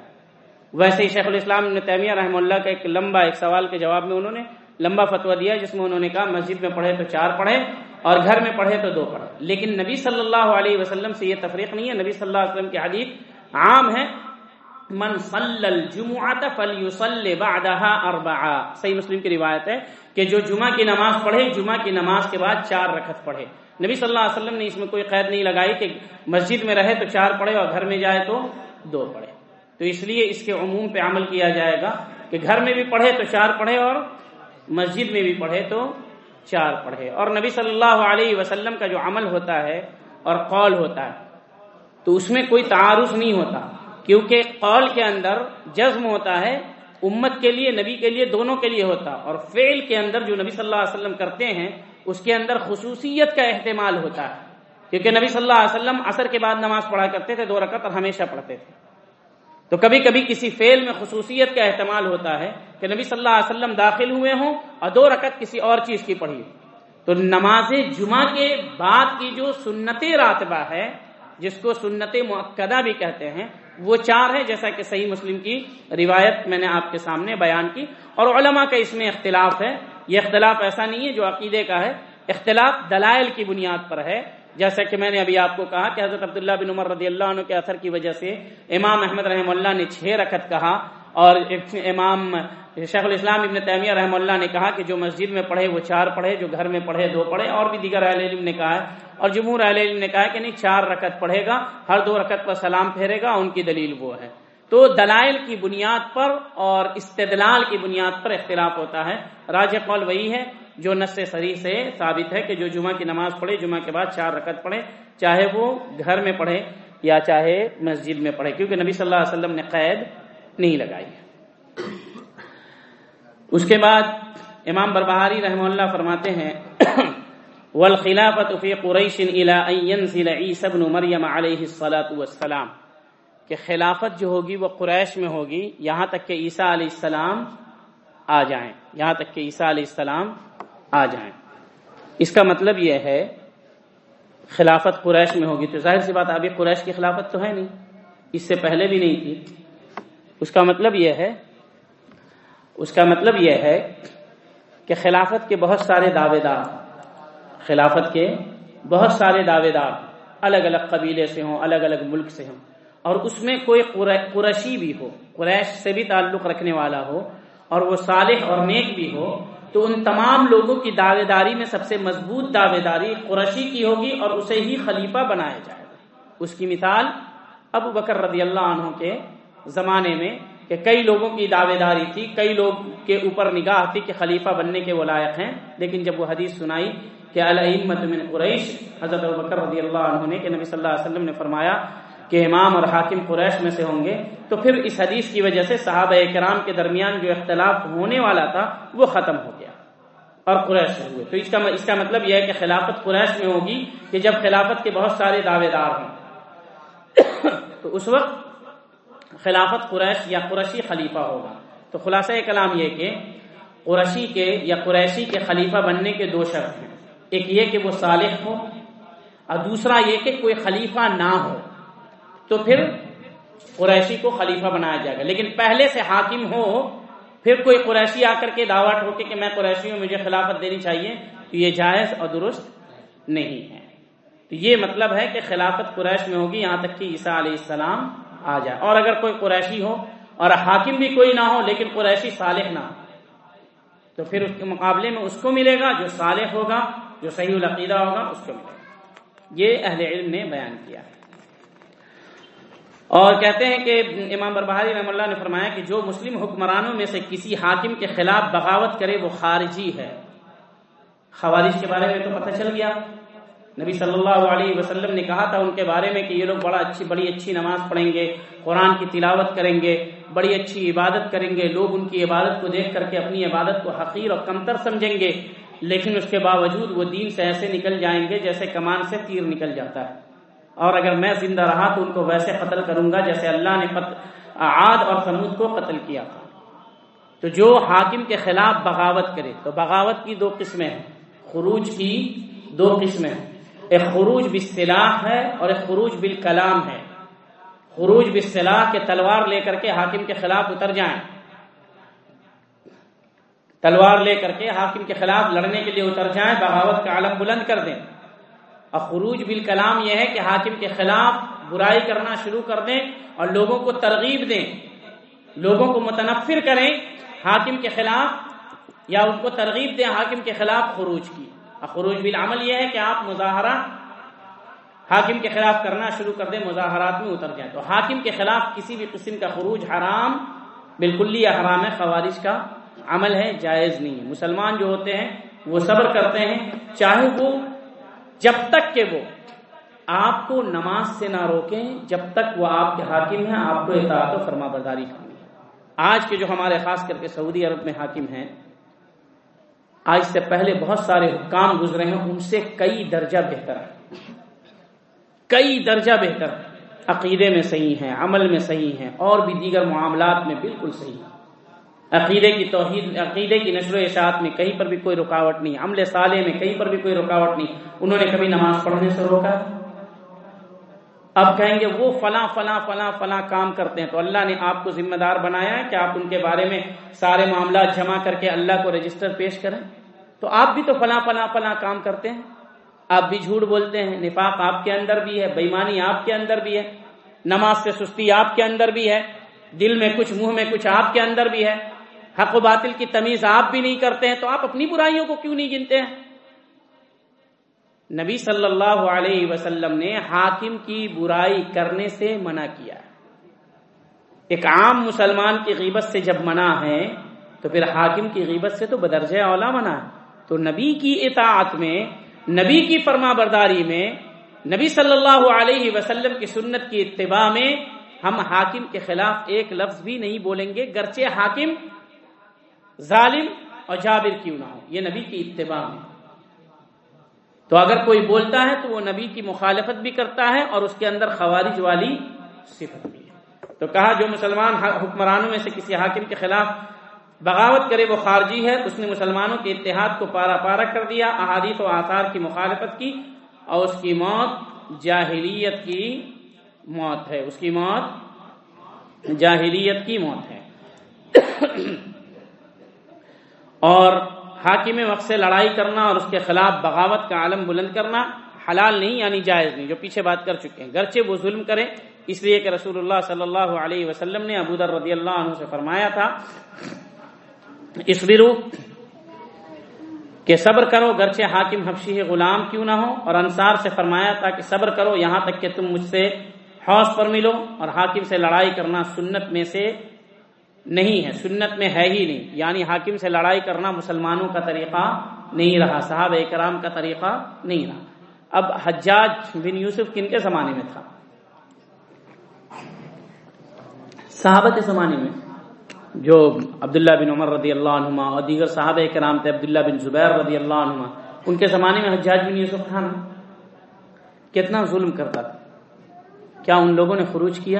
ویسے ہی شیخ الاسلام نے تیمیہ رحم اللہ کا ایک لمبا ایک سوال کے جواب میں انہوں نے لمبا فتوا دیا، جس میں انہوں نے کہا، مسجد میں پڑھے تو چار پڑھے اور گھر میں پڑھے تو دو پڑھے۔ لیکن نبی صلی اللہ علیہ وسلم سے یہ تفریق نہیں ہے، نبی صلی اللہ علیہ وسلم کی حدیث عام ہے من صلی الجمعہ فلیصلی بعدها اربعا صحیح مسلم کی روایت ہے کہ جو جمعہ کی نماز پڑھے، جمعہ کی نماز کے بعد چار رکعت پڑھے۔ نبی صلی اللہ علیہ وسلم نے اس میں کوئی قید نہیں لگائی کہ مسجد میں رہے تو چار پڑھے اور گھر میں جائے تو دو پڑھے۔ تو اس لیے اس کے عموم پہ عمل کیا جائے گا کہ گھر میں بھی پڑھے تو چار پڑھے اور مسجد میں بھی پڑھے تو چار پڑھے۔ اور نبی صلی اللہ علیہ وسلم کا جو عمل ہوتا ہے اور قول ہوتا ہے، تو اس میں کوئی تعارف نہیں ہوتا۔ کیونکہ قول کے اندر جزم ہوتا ہے، امت کے لیے، نبی کے لیے، دونوں کے لیے ہوتا۔ اور فعل کے اندر جو نبی صلی اللہ علیہ وسلم کرتے ہیں، اس کے اندر خصوصیت کا احتمال ہوتا ہے۔ کیونکہ نبی صلی اللہ علیہ وسلم اثر کے بعد نماز پڑھا کرتے تھے، دو رکعت اور ہمیشہ پڑھتے تھے۔ تو کبھی کبھی کسی فعل میں خصوصیت کا احتمال ہوتا ہے کہ نبی صلی اللہ علیہ وسلم داخل ہوئے ہوں اور دو رکعت کسی اور چیز کی پڑھی۔ تو نماز جمعہ کے بعد کی جو سنت راتبہ ہے، جس کو سنت معقدہ بھی کہتے ہیں وہ چار ہے جیسا کہ صحیح مسلم کی روایت میں نے آپ کے سامنے بیان کی۔ اور علماء کا اس میں اختلاف ہے۔ یہ اختلاف ایسا نہیں ہے جو عقیدے کا ہے۔ اختلاف دلائل کی بنیاد پر ہے۔ جیسا کہ میں نے ابھی آپ کو کہا کہ حضرت عبداللہ بن عمر رضی اللہ عنہ کے اثر کی وجہ سے امام احمد رحم اللہ نے چھ رکت کہا اور امام شیخ الاسلام ابن تیمیہ رحم اللہ نے کہا کہ جو مسجد میں پڑھے وہ چار پڑھے، جو گھر میں پڑھے دو پڑھے، اور بھی دیگر اہل علم نے کہا ہے۔ اور جمہور اہل علم نے کہا ہے کہ نہیں، چار رکت پڑھے گا، ہر دو رکت پر سلام پھیرے گا، ان کی دلیل وہ ہے۔ تو دلائل کی بنیاد پر اور استدلال کی بنیاد پر اختلاف ہوتا ہے۔ راج قول وہی ہے جو نس سری سے ثابت ہے کہ جو جمعہ کی نماز پڑھے، جمعہ کے بعد چار رکعت پڑھے، چاہے وہ گھر میں پڑھے یا چاہے مسجد میں پڑھے، کیونکہ نبی صلی اللہ علیہ وسلم نے قید نہیں لگائی۔ اس کے بعد امام بربہاری رحمہ اللہ فرماتے ہیں والخلافت فی قریش الى ان ينزل عیسی ابن مریم علیہ الصلات والسلام۔ کہ خلافت جو ہوگی وہ قریش میں ہوگی، یہاں تک کہ عیسیٰ علیہ السلام آ جائیں۔ یہاں تک کہ عیسیٰ علیہ السلام آ جائیں۔ اس کا مطلب یہ ہے، خلافت قریش میں ہوگی تو ظاہر سی بات ابھی قریش کی خلافت تو ہے نہیں۔ اس سے پہلے بھی نہیں تھی۔ اس کا مطلب یہ ہے اس کا مطلب یہ ہے کہ خلافت کے بہت سارے دعوے دار خلافت کے بہت سارے دعوے دار الگ الگ قبیلے سے ہوں، الگ الگ ملک سے ہوں۔ اور اس میں کوئی قرشی بھی ہو، قریش سے بھی تعلق رکھنے والا ہو، اور وہ صالح اور نیک بھی ہو، تو ان تمام لوگوں کی دعوے داری میں سب سے مضبوط دعوے داری قرشی کی ہوگی اور اسے ہی خلیفہ بنایا جائے گا۔ اس کی مثال ابو بکر رضی اللہ عنہ کے زمانے میں کہ کئی لوگوں کی دعوے داری تھی، کئی لوگ کے اوپر نگاہ تھی کہ خلیفہ بننے کے وہ لائق ہیں۔ لیکن جب وہ حدیث سنائی کہ الحمت من قریش، حضرت بکر رضی اللہ عنہ نے کہ نبی صلی اللہ علیہ وسلم نے فرمایا کہ امام اور حاکم قریش میں سے ہوں گے، تو پھر اس حدیث کی وجہ سے صحابہ کرام کے درمیان جو اختلاف ہونے والا تھا، وہ ختم ہو گیا اور قریش ہوئے۔ تو اس کا اس کا مطلب یہ ہے کہ خلافت قریش میں ہوگی کہ جب خلافت کے بہت سارے دعوے دار ہوں (coughs) تو اس وقت خلافت قریش یا قرشی خلیفہ ہوگا۔ تو خلاصہ کلام یہ کہ قرشی کے یا قریشی کے خلیفہ بننے کے دو شرط ہیں۔ ایک یہ کہ وہ صالح ہو اور دوسرا یہ کہ کوئی خلیفہ نہ ہو۔ تو پھر قریشی کو خلیفہ بنایا جائے گا۔ لیکن پہلے سے حاکم ہو، پھر کوئی قریشی آ کر کے دعوت ہو کہ میں قریشی ہوں مجھے خلافت دینی چاہیے، تو یہ جائز اور درست نہیں ہے۔ تو یہ مطلب ہے کہ خلافت قریش میں ہوگی، یہاں تک کہ عیسیٰ علیہ السلام آ جائے۔ اور اگر کوئی قریشی ہو اور حاکم بھی کوئی نہ ہو لیکن قریشی صالح نہ ہو، تو پھر اس کے مقابلے میں اس کو ملے گا جو صالح ہوگا، جو صحیح العقیدہ ہوگا، اس کو ملے گا۔ یہ اہل علم نے بیان کیا ہے۔ اور کہتے ہیں کہ امام بربہاری رحم اللہ نے فرمایا کہ جو مسلم حکمرانوں میں سے کسی حاکم کے خلاف بغاوت کرے وہ خارجی ہے۔ خوارج کے بارے میں تو پتہ چل گیا۔ نبی صلی اللہ علیہ وسلم نے کہا تھا ان کے بارے میں کہ یہ لوگ بڑا اچھی بڑی اچھی نماز پڑھیں گے، قرآن کی تلاوت کریں گے، بڑی اچھی عبادت کریں گے، لوگ ان کی عبادت کو دیکھ کر کے اپنی عبادت کو حقیر اور کمتر سمجھیں گے، لیکن اس کے باوجود وہ دین سے ایسے نکل جائیں گے جیسے کمان سے تیر نکل جاتا ہے۔ اور اگر میں زندہ رہا تو ان کو ویسے قتل کروں گا جیسے اللہ نے عاد اور سمود کو قتل کیا تھا۔ تو جو حاکم کے خلاف بغاوت کرے، تو بغاوت کی دو قسمیں ہیں، خروج کی دو قسمیں ہیں۔ ایک خروج بصلاح ہے اور ایک خروج بالکلام ہے۔ خروج بصلاح کے تلوار لے کر کے حاکم کے خلاف اتر جائیں۔ تلوار لے کر کے حاکم کے خلاف لڑنے کے لیے اتر جائیں، بغاوت کا عالم بلند کر دیں۔ اور خروج بالکلام یہ ہے کہ حاکم کے خلاف برائی کرنا شروع کر دیں اور لوگوں کو ترغیب دیں۔ لوگوں کو متنفر کریں، حاکم کے خلاف یا ان کو ترغیب دیں، حاکم کے خلاف خروج کی۔ خروج بالعمل یہ ہے کہ آپ مظاہرہ حاکم کے خلاف کرنا شروع کر دیں، مظاہرات میں اتر جائیں۔ تو حاکم کے خلاف کسی بھی قسم کا خروج حرام، بالکل یا حرام ہے خوارش کا عمل ہے، جائز نہیں ہے۔ مسلمان جو ہوتے ہیں، وہ صبر کرتے ہیں، چاہے وہ جب تک کہ وہ آپ کو نماز سے نہ روکیں، جب تک وہ آپ کے حاکم ہیں، آپ کو اطاعت و فرما برداری کرنی ہے۔ آج کے جو ہمارے خاص کر کے سعودی عرب میں حاکم ہیں آج سے پہلے بہت سارے حکام گزرے ہیں، ان سے کئی درجہ بہتر ہے۔ کئی درجہ بہتر۔ عقیدے میں صحیح ہیں، عمل میں صحیح ہیں، اور بھی دیگر معاملات میں بالکل صحیح ہیں۔ عقیدے کی توحید، عقیدے کی نشر و اشاعت میں کہیں پر بھی کوئی رکاوٹ نہیں، عمل سالے میں کہیں پر بھی کوئی رکاوٹ نہیں۔ انہوں نے کبھی نماز پڑھنے سے روکا؟ اب کہیں گے وہ فلاں فلاں فلاں فلاں کام کرتے ہیں تو اللہ نے آپ کو ذمہ دار بنایا ہے کہ آپ ان کے بارے میں سارے معاملات جمع کر کے اللہ کو رجسٹر پیش کریں۔ تو آپ بھی تو فلاں فلاں فلاں کام کرتے ہیں۔ آپ بھی جھوٹ بولتے ہیں۔ نفاق آپ کے اندر بھی ہے، بےمانی آپ کے اندر بھی ہے۔ نماز سے سستی آپ کے اندر بھی ہے۔ دل میں کچھ، منہ میں کچھ آپ کے اندر بھی ہے۔ حق و باطل کی تمیز آپ بھی نہیں کرتے ہیں۔ تو آپ اپنی برائیوں کو کیوں نہیں گنتے ہیں؟ نبی صلی اللہ علیہ وسلم نے حاکم کی برائی کرنے سے منع کیا۔ ایک عام مسلمان کی غیبت سے جب منع ہے، تو پھر حاکم کی غیبت سے تو بدرجہ اولا منع ہے۔ تو نبی کی اطاعت میں، نبی کی فرما برداری میں، نبی صلی اللہ علیہ وسلم کی سنت کی اتباع میں ہم حاکم کے خلاف ایک لفظ بھی نہیں بولیں گے، گرچہ حاکم ظالم اور جابر کیوں نہ ہو۔ یہ نبی کی اتباع میں۔ تو اگر کوئی بولتا ہے تو وہ نبی کی مخالفت بھی کرتا ہے اور اس کے اندر خوارج والی صفت بھی ہے۔ تو کہا جو مسلمان حکمرانوں میں سے کسی حاکم کے خلاف بغاوت کرے، وہ خارجی ہے، اس نے مسلمانوں کے اتحاد کو پارا پارا کر دیا، احادیث و آثار کی مخالفت کی اور اس کی موت جاہلیت کی موت ہے۔ اس کی موت جاہلیت کی موت ہے۔ اور حاکم وقت سے لڑائی کرنا اور اس کے خلاف بغاوت کا عالم بلند کرنا حلال نہیں یعنی جائز نہیں، جو پیچھے بات کر چکے ہیں۔ گرچہ وہ ظلم کرے اس لیے کہ رسول اللہ صلی اللہ علیہ وسلم نے ابودر رضی اللہ عنہ سے فرمایا تھا اس برو کہ صبر کرو، گرچہ حاکم حفشی غلام کیوں نہ ہو اور انصار سے فرمایا تھا کہ صبر کرو، یہاں تک کہ تم مجھ سے حوص پر ملو اور حاکم سے لڑائی کرنا سنت میں سے نہیں ہے، سنت میں ہے ہی نہیں۔ یعنی حاکم سے لڑائی کرنا مسلمانوں کا طریقہ نہیں رہا صاحب اکرام کا طریقہ نہیں رہا۔ اب حجاج بن یوسف کن کے زمانے میں تھا؟ صحابہ کے زمانے میں۔ جو عبداللہ بن عمر رضی اللہ عنہما اور دیگر صحابہ کرام تھے، عبداللہ بن زبیر رضی اللہ عنہما، ان کے زمانے میں حجاج بن یوسف تھا نا؟ کتنا ظلم کرتا تھا۔ کیا ان لوگوں نے خروج کیا؟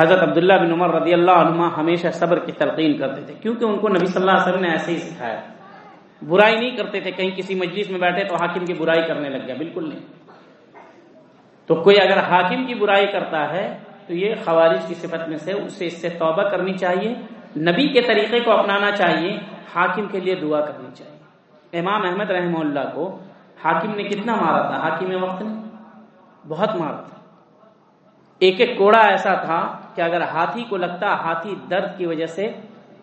حضرت عبداللہ بن عمر رضی اللہ عنہ ہمیشہ صبر کی تلقین کرتے تھے، کیونکہ ان کو نبی صلی اللہ علیہ وسلم نے ایسے ہی سکھایا۔ برائی نہیں کرتے تھے، کہیں کسی مجلس میں بیٹھے تو حاکم کی برائی کرنے لگ گیا، بالکل نہیں۔ تو کوئی اگر حاکم کی برائی کرتا ہے تو یہ خوارج کی صفت میں سے اسے اس سے توبہ کرنی چاہیے، نبی کے طریقے کو اپنانا چاہیے، حاکم کے لیے دعا کرنی چاہیے۔ امام احمد رحمہ اللہ کو حاکم نے کتنا مارا تھا؟ حاکم وقت نے بہت مارا تھا۔ ایک ایک کوڑا ایسا تھا کہ اگر ہاتھی کو لگتا ہاتھی درد کی وجہ سے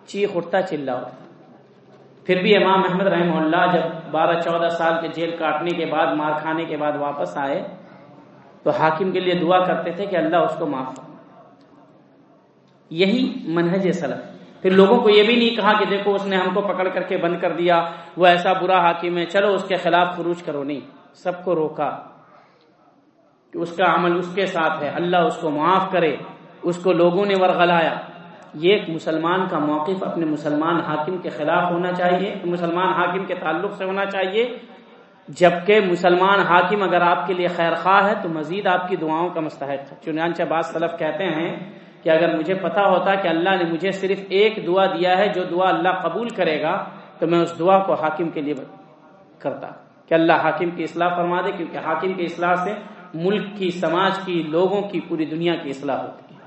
چیخ اٹھتا چل رہا پھر بھی امام احمد رحمہ اللہ جب بارہ چودہ سال کے جیل کاٹنے کے بعد، مار کھانے کے بعد واپس آئے، تو حاکم کے لیے دعا کرتے تھے کہ اللہ اس کو معاف یہی منہج سلف۔ پھر لوگوں کو یہ بھی نہیں کہا کہ دیکھو اس نے ہم کو پکڑ کر کے بند کر دیا، وہ ایسا برا حاکم ہے، چلو اس کے خلاف خروج کرو۔ نہیں، سب کو روکا۔ کہ اس کا عمل اس کے ساتھ ہے، اللہ اس کو معاف کرے، اس کو لوگوں نے ورغلایا۔ یہ ایک مسلمان کا موقف، اپنے مسلمان حاکم کے خلاف ہونا چاہیے، مسلمان حاکم کے تعلق سے ہونا چاہیے۔ جبکہ مسلمان حاکم اگر آپ کے لیے خیر خواہ ہے، تو مزید آپ کی دعاؤں کا مستحق ہے۔ چنانچہ بعض سلف کہتے ہیں کہ اگر مجھے پتا ہوتا کہ اللہ نے مجھے صرف ایک دعا دیا ہے، جو دعا اللہ قبول کرے گا، تو میں اس دعا کو حاکم کے لیے کرتا۔ کہ اللہ حاکم کی اصلاح فرما دے، کیونکہ حاکم کی اصلاح سے ملک کی، سماج کی، لوگوں کی پوری دنیا کی اصلاح ہوتی ہے۔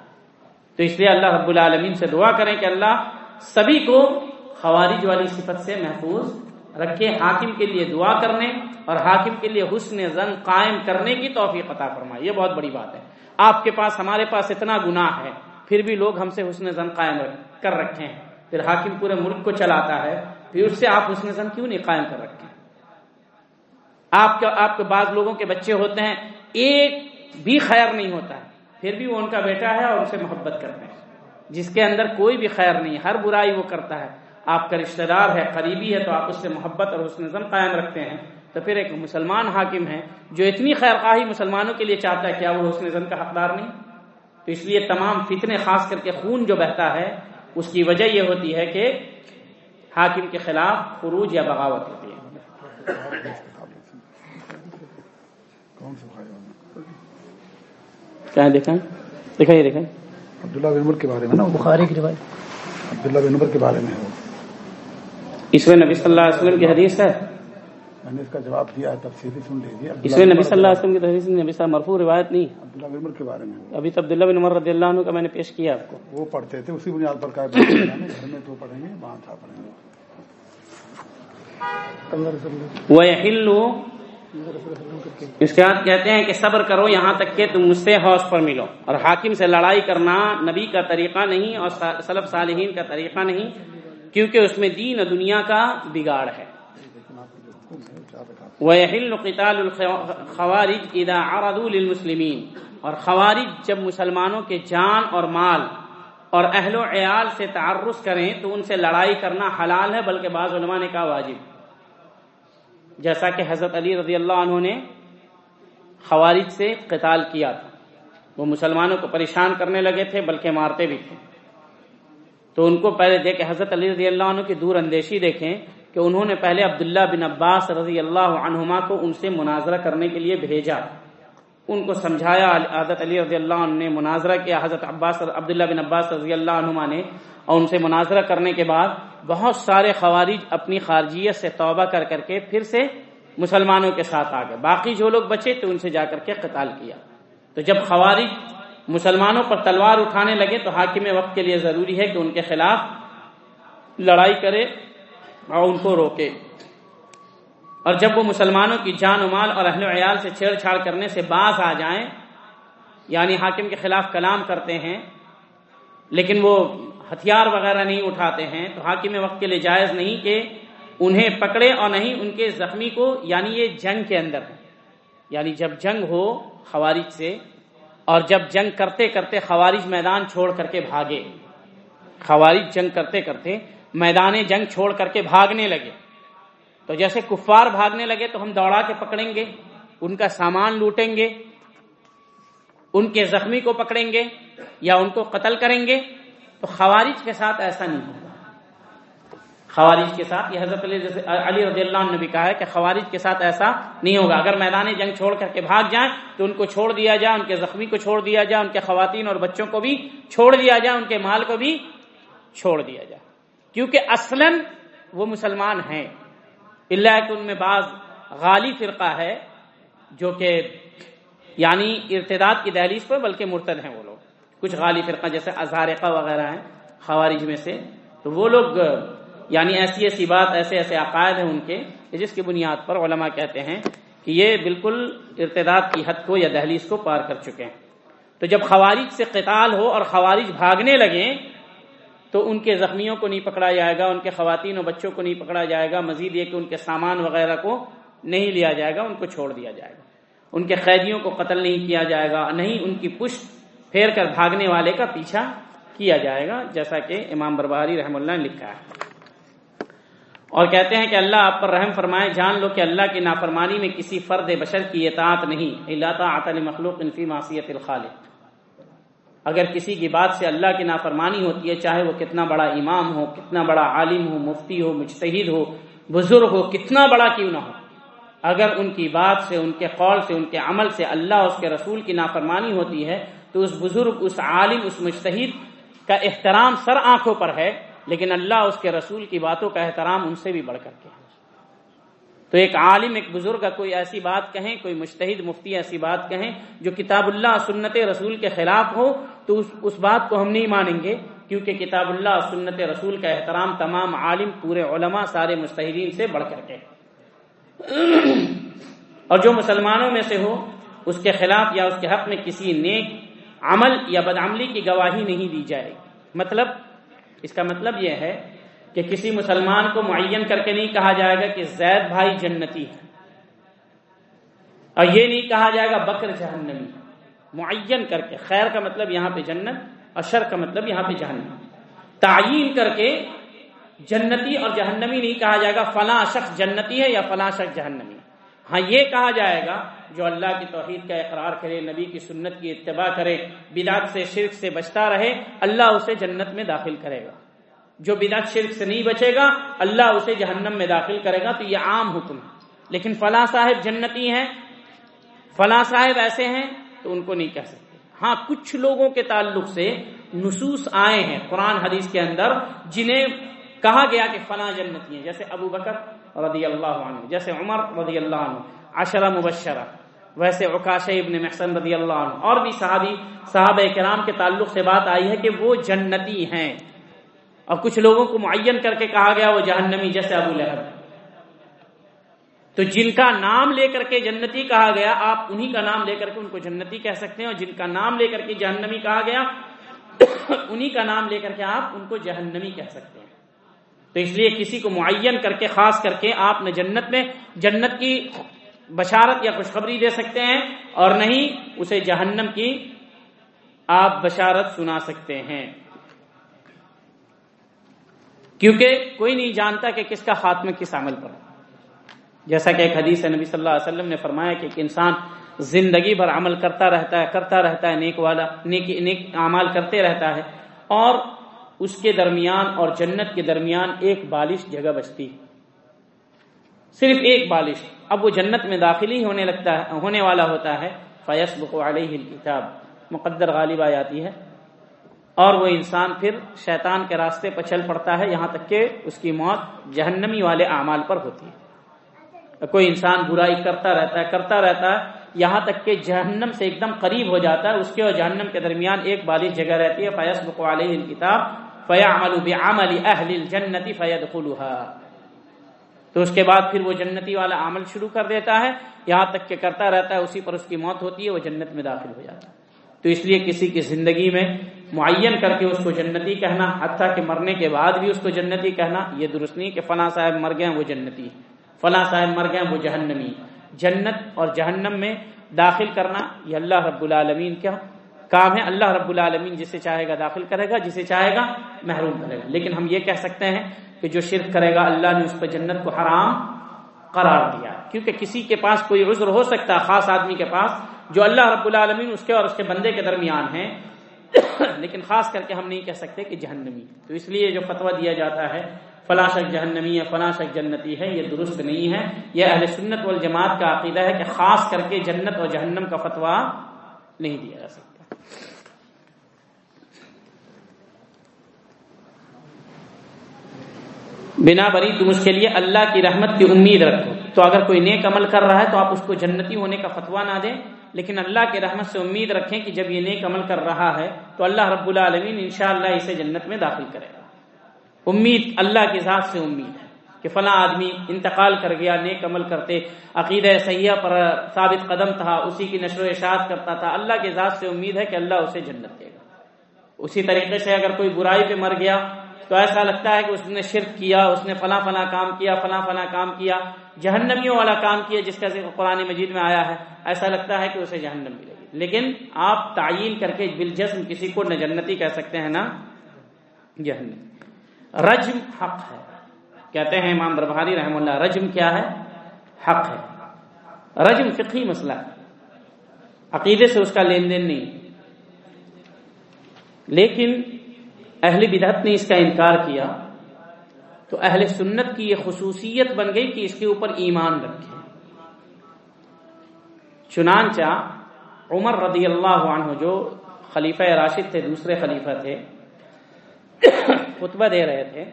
تو اس لیے اللہ رب العالمین سے دعا کریں کہ اللہ سبھی کو خوارج والی صفت سے محفوظ رکھے، حاکم کے لیے دعا کرنے اور حاکم کے لیے حسن زن قائم کرنے کی توفیق عطا فرمائے۔ یہ بہت بڑی بات ہے۔ آپ کے پاس، ہمارے پاس اتنا گناہ ہے، پھر بھی لوگ ہم سے حسن زن قائم کر رکھے ہیں۔ پھر حاکم پورے ملک کو چلاتا ہے، پھر اس سے آپ حسن زن کیوں نہیں قائم کر رکھے آپ آپ کے بعض لوگوں کے بچے ہوتے ہیں ایک بھی خیر نہیں ہوتا، پھر بھی وہ ان کا بیٹا ہے اور اسے محبت کرتے ہیں۔ جس کے اندر کوئی بھی خیر نہیں، ہر برائی وہ کرتا ہے۔ آپ کا رشتہ دار ہے، قریبی ہے، تو آپ اس سے محبت اور حسن زن قائم رکھتے ہیں۔ تو پھر ایک مسلمان حاکم ہے جو اتنی خیر خواہی مسلمانوں کے لیے چاہتا ہے، کیا وہ حسن زن کا حقدار نہیں؟ تو اس لیے تمام فتنے خاص کر کے خون جو بہتا ہے، اس کی وجہ یہ ہوتی ہے کہ حاکم کے خلاف خروج یا بغاوت ہوتی ہے۔ کیا دیکھیں دکھائیے دیکھیں عبداللہ بن عمر کے بارے میں نا؟ بخاری کی روایت۔ عبداللہ بن عمر کے بارے میں۔ ہے اس میں نبی صلی اللہ علیہ وسلم کی حدیث ہے؟ میں نے اس کا جواب دیا ہے تفصیلی سن لیجیے اس میں نبی صلی اللہ علیہ وسلم کی حدیث نبی صلی مرفوع روایت نہیں عبداللہ بن عمر کے بارے میں۔ ابھی تو عبداللہ بن عمر رضی اللہ عنہ کا میں نے پیش کیا آپ کو۔ وہ پڑھتے تھے اسی بنیاد پر گھر میں تو پڑھیں گے وہاں تھا پڑھیں گے۔ وہ اس کے بعد کہتے ہیں کہ صبر کرو، یہاں تک کہ تم مجھ سے حوص پر ملو۔ اور حاکم سے لڑائی کرنا نبی کا طریقہ نہیں اور سلب صالحین کا طریقہ نہیں، کیونکہ اس میں دین و دنیا کا بگاڑ ہے۔ وَيَحِلُّ قِتَالُ الْخَوَارِجِ إِذَا عَرَضُوا لِلْمُسْلِمِينَ۔ اور خوارج جب مسلمانوں کے جان اور مال اور اہل و عیال سے تعرض کریں تو ان سے لڑائی کرنا حلال ہے، بلکہ بعض علماء نے کہا واجب۔ جیسا کہ حضرت علی رضی اللہ عنہ نے خوارج سے قتال کیا تھا۔ وہ مسلمانوں کو پریشان کرنے لگے تھے، بلکہ مارتے بھی تھے۔ تو ان کو پہلے دیکھے حضرت علی رضی اللہ عنہ کی دور اندیشی دیکھیں کہ انہوں نے پہلے عبداللہ بن عباس رضی اللہ عنہما کو ان سے مناظرہ کرنے کے لیے بھیجا۔ ان کو سمجھایا، حضرت علی رضی اللہ عنہ نے مناظرہ کیا، حضرت عباس، عبداللہ بن عباس رضی اللہ عنہما نے۔ اور ان سے مناظرہ کرنے کے بعد بہت سارے خوارج اپنی خارجیت سے توبہ کر کر کے پھر سے مسلمانوں کے ساتھ آ گئے باقی جو لوگ بچے تو ان سے جا کر کے قتال کیا۔ تو جب خوارج مسلمانوں پر تلوار اٹھانے لگے تو حاکم وقت کے لیے ضروری ہے کہ ان کے خلاف لڑائی کرے اور ان کو روکے۔ اور جب وہ مسلمانوں کی جان و مال اور اہل و عیال سے چھیڑ چھاڑ کرنے سے باز آ جائیں یعنی حاکم کے خلاف کلام کرتے ہیں، لیکن وہ ہتھیار وغیرہ نہیں اٹھاتے ہیں، تو حاکم وقت کے لیے جائز نہیں کہ انہیں پکڑے اور نہیں ان کے زخمی کو یعنی یہ جنگ کے اندر ہے یعنی جب جنگ ہو خوارج سے اور جب جنگ کرتے کرتے خوارج میدان چھوڑ کر کے بھاگے۔ خوارج جنگ کرتے کرتے میدان جنگ چھوڑ کر کے بھاگنے لگے۔ تو جیسے کفار بھاگنے لگے تو ہم دوڑا کے پکڑیں گے، ان کا سامان لوٹیں گے، ان کے زخمی کو پکڑیں گے یا ان کو قتل کریں گے۔ تو خوارج کے ساتھ ایسا نہیں ہوگا۔ خوارج کے ساتھ، یہ حضرت علی علی رضی اللہ عنہ نے بھی کہا ہے کہ خوارج کے ساتھ ایسا نہیں ہوگا۔ اگر میدان جنگ چھوڑ کر کے بھاگ جائیں تو ان کو چھوڑ دیا جائے، ان کے زخمی کو چھوڑ دیا جائے، ان کے خواتین اور بچوں کو بھی چھوڑ دیا جائے، ان کے مال کو بھی چھوڑ دیا جائے۔ کیونکہ اصلا وہ مسلمان ہیں۔ اللہ کہ ان میں بعض غالی فرقہ ہے جو کہ یعنی ارتداد کی دہلیز پر، بلکہ مرتد ہیں وہ لوگ۔ کچھ غالی فرقہ جیسے اظہارقہ وغیرہ ہیں، خوارج میں سے، تو وہ لوگ یعنی ایسی ایسی بات، ایسے ایسے عقائد ہیں ان کے جس کی بنیاد پر علماء کہتے ہیں کہ یہ بالکل ارتداد کی حد کو یا دہلیز کو پار کر چکے ہیں۔ تو جب خوارج سے قتال ہو اور خوارج بھاگنے لگے، تو ان کے زخمیوں کو نہیں پکڑا جائے گا، ان کے خواتین و بچوں کو نہیں پکڑا جائے گا، مزید یہ کہ ان کے سامان وغیرہ کو نہیں لیا جائے گا، ان کو چھوڑ دیا جائے گا۔ ان کے قیدیوں کو قتل نہیں کیا جائے گا، نہیں ان کی پشت پھیر کر بھاگنے والے کا پیچھا کیا جائے گا، جیسا کہ امام برباری رحم اللہ نے لکھا ہے۔ اور کہتے ہیں کہ اللہ آپ پر رحم فرمائے، جان لو کہ اللہ کی نافرمانی میں کسی فرد بشر کی اطاعت نہیں۔ اللہ مخلوق انفی معصیت الخالق۔ اگر کسی کی بات سے اللہ کی نافرمانی ہوتی ہے، چاہے وہ کتنا بڑا امام ہو، کتنا بڑا عالم ہو، مفتی ہو، مجتہد ہو، بزرگ ہو، کتنا بڑا کیوں نہ ہو، اگر ان کی بات سے، ان کے قول سے، ان کے عمل سے اللہ اس کے رسول کی نافرمانی ہوتی ہے تو اس بزرگ، اس عالم، اس مشتحد کا احترام سر آنکھوں پر ہے، لیکن اللہ اس کے رسول کی باتوں کا احترام ان سے بھی بڑھ کر کے تو ایک عالم، ایک بزرگ کوئی ایسی بات کہیں، کوئی مشتحد مفتی ایسی بات کہیں جو کتاب اللہ، سنت رسول کے خلاف ہو، تو اس اس بات کو ہم نہیں مانیں گے، کیونکہ کتاب اللہ، سنت رسول کا احترام تمام عالم، پورے علماء، سارے مستحدین سے بڑھ کر کے اور جو مسلمانوں میں سے ہو، اس کے خلاف یا اس کے حق میں کسی نیک عمل یا بدعملی کی گواہی نہیں دی جائے مطلب اس کا مطلب یہ ہے کہ کسی مسلمان کو معین کر کے نہیں کہا جائے گا کہ زید بھائی جنتی ہے۔ اور یہ نہیں کہا جائے گا بکر جہنمی۔ معین کر کے، خیر کا مطلب یہاں پہ جنت اشر کا مطلب یہاں پہ جہنم۔ تعین کر کے جنتی اور جہنمی نہیں کہا جائے گا، فلاں شخص جنتی ہے یا فلاں شخص جہنمی۔ ہاں یہ کہا جائے گا جو اللہ کی توحید کا اقرار کرے، نبی کی سنت کی اتباع کرے، بدعت سے، شرک سے بچتا رہے، اللہ اسے جنت میں داخل کرے گا۔ جو بدعت، شرک سے نہیں بچے گا، اللہ اسے جہنم میں داخل کرے گا، تو یہ عام حکم ہے۔ لیکن فلاں صاحب جنتی ہیں، فلاں صاحب ایسے ہیں، تو ان کو نہیں کہہ سکتے۔ ہاں کچھ لوگوں کے تعلق سے نصوص آئے ہیں قرآن حدیث کے اندر، جنہیں کہا گیا کہ فلاں جنتی ہیں۔ جیسے ابو بکر رضی اللہ عنہ، جیسے عمر رضی اللہ عنہ۔ عشرہ مبشرہ، ویسے عکاش ابن محسن رضی اللہ عنہ، اور بھی صحابی، صحابہ کرام کے تعلق سے بات آئی ہے کہ وہ جنتی ہیں۔ اور کچھ لوگوں کو معین کر کے کہا گیا وہ جہنمی، جیسے ابو لہب۔ تو جن کا نام لے کر کے جنتی کہا گیا، آپ انہی کا نام لے کر کے ان کو جنتی کہہ سکتے ہیں، اور جن کا نام لے کر کے جہنمی کہا گیا، انہی کا نام لے کر کے آپ ان کو جہنمی کہہ سکتے ہیں۔ تو اس لیے کسی کو معین کر کے، خاص کر کے آپ نے جنت میں، جنت کی بشارت یا خوشخبری دے سکتے ہیں اور نہیں اسے جہنم کی آپ بشارت سنا سکتے ہیں۔ کیونکہ کوئی نہیں جانتا کہ کس کا خاتمہ کس عمل پر۔ جیسا کہ ایک حدیث نبی صلی اللہ علیہ وسلم نے فرمایا کہ ایک انسان زندگی بھر عمل کرتا رہتا ہے، کرتا رہتا ہے، نیک والا، نیک نیک اعمال کرتے رہتا ہے اور اس کے درمیان اور جنت کے درمیان ایک بالش جگہ بچتی ہے۔ صرف ایک بالش، اب وہ جنت میں داخلی ہونے لگتا ہے، ہونے والا ہوتا ہے فیص بخو علیہ کتاب مقدر غالب آ جاتی ہے۔ اور وہ انسان پھر شیطان کے راستے پر چل پڑتا ہے، یہاں تک کہ اس کی موت جہنمی والے اعمال پر ہوتی ہے۔ کوئی انسان برائی کرتا رہتا ہے، کرتا رہتا ہے، یہاں تک کہ جہنم سے ایک دم قریب ہو جاتا ہے، اس کے اور جہنم کے درمیان ایک بالش جگہ رہتی ہے۔ فیص بک علیہ کتاب فیا عمل اہل جنتی فید تو اس کے بعد پھر وہ جنتی والا عمل شروع کر دیتا ہے۔ یہاں تک کہ کرتا رہتا ہے، اسی پر اس کی موت ہوتی ہے، وہ جنت میں داخل ہو جاتا ہے۔ تو اس لیے کسی کی زندگی میں معین کر کے اس کو جنتی کہنا، حتیٰ کہ مرنے کے بعد بھی اس کو جنتی کہنا، یہ درست نہیں کہ فلاں صاحب مر گئے وہ جنتی فلاں صاحب مر گئے وہ جہنمی جنت اور جہنم میں داخل کرنا، یہ اللہ رب العالمین کا کام ہے۔ اللہ رب العالمین جسے چاہے گا داخل کرے گا، جسے چاہے گا محروم کرے گا۔ لیکن ہم یہ کہہ سکتے ہیں کہ جو شرک کرے گا، اللہ نے اس پہ جنت کو حرام قرار دیا۔ کیونکہ کسی کے پاس کوئی عذر ہو سکتا ہے، خاص آدمی کے پاس، جو اللہ رب العالمین اس کے اور اس کے بندے کے درمیان ہیں۔ (coughs) لیکن خاص کر کے ہم نہیں کہہ سکتے کہ جہنمی۔ تو اس لیے جو فتویٰ دیا جاتا ہے فلاں شک جہنمی ہے فلاں شک جنتی ہے، یہ درست نہیں ہے۔ یہ اہل سنت والجماعت کا عقیدہ ہے کہ خاص کر کے جنت اور جہنم کا فتویٰ نہیں دیا جا سکتا۔ بنا بری تم اس کے لیے اللہ کی رحمت کی امید رکھو۔ تو اگر کوئی نیک عمل کر رہا ہے تو آپ اس کو جنتی ہونے کا فتوا نہ دیں، لیکن اللہ کی رحمت سے امید رکھیں کہ جب یہ نیک عمل کر رہا ہے تو اللہ رب العالمین انشاءاللہ اسے جنت میں داخل کرے گا۔ امید اللہ کی ذات سے امید ہے کہ فلاں آدمی انتقال کر گیا، نیک عمل کرتے عقید سیاح پر ثابت قدم تھا، اسی کی نشر و اشاعت کرتا تھا، اللہ کی ذات سے امید ہے کہ اللہ اسے جنت دے گا۔ اسی طریقے سے اگر کوئی برائی پہ مر گیا تو ایسا لگتا ہے کہ اس نے شرک کیا، اس نے فلاں فلاں کام کیا، فلاں فلاں کام کیا، جہنمیوں والا کام کیا جس کا ذکر قرآن مجید میں آیا ہے۔ ایسا لگتا ہے کہ اسے جہنم ملے گی۔ لیکن آپ تعین کر کے بالجسم کسی کو نہ جنتی کہہ سکتے ہیں نا جہنم۔ رجم حق ہے۔ کہتے ہیں امام بربہاری رحم اللہ، رجم کیا ہے؟ حق ہے۔ رجم فقہی مسئلہ عقیدے سے اس کا لین دین نہیں۔ لیکن اہل بدعت نے اس کا انکار کیا تو اہل سنت کی یہ خصوصیت بن گئی کہ اس کے اوپر ایمان رکھے چنانچہ عمر رضی اللہ عنہ جو خلیفہ راشد تھے، دوسرے خلیفہ تھے، خطبہ دے رہے تھے۔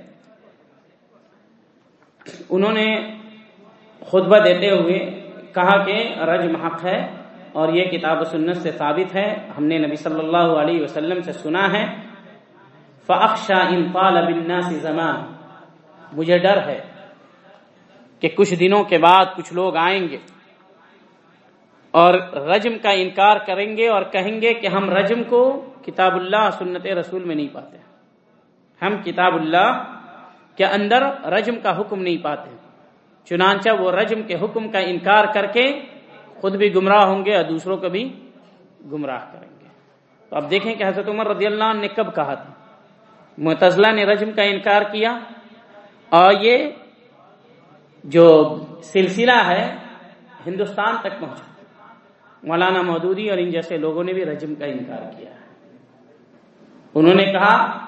انہوں نے خطبہ دیتے ہوئے کہا کہ رجم حق ہے اور یہ کتاب و سنت سے ثابت ہے۔ ہم نے نبی صلی اللہ علیہ وسلم سے سنا ہے۔ فاخشا ان پال بالناس زمان۔ مجھے ڈر ہے کہ کچھ دنوں کے بعد کچھ لوگ آئیں گے اور رجم کا انکار کریں گے اور کہیں گے کہ ہم رجم کو کتاب اللہ سنت رسول میں نہیں پاتے۔ ہم کتاب اللہ کے اندر رجم کا حکم نہیں پاتے۔ چنانچہ وہ رجم کے حکم کا انکار کر کے خود بھی گمراہ ہوں گے اور دوسروں کو بھی گمراہ کریں گے۔ تو اب دیکھیں کہ حضرت عمر رضی اللہ عنہ نے کب کہا تھا؟ متضلہ نے رجم کا انکار کیا اور یہ جو سلسلہ ہے ہندوستان تک پہنچا۔ مولانا مودودی اور ان جیسے لوگوں نے بھی رجم کا انکار کیا۔ انہوں نے کہا،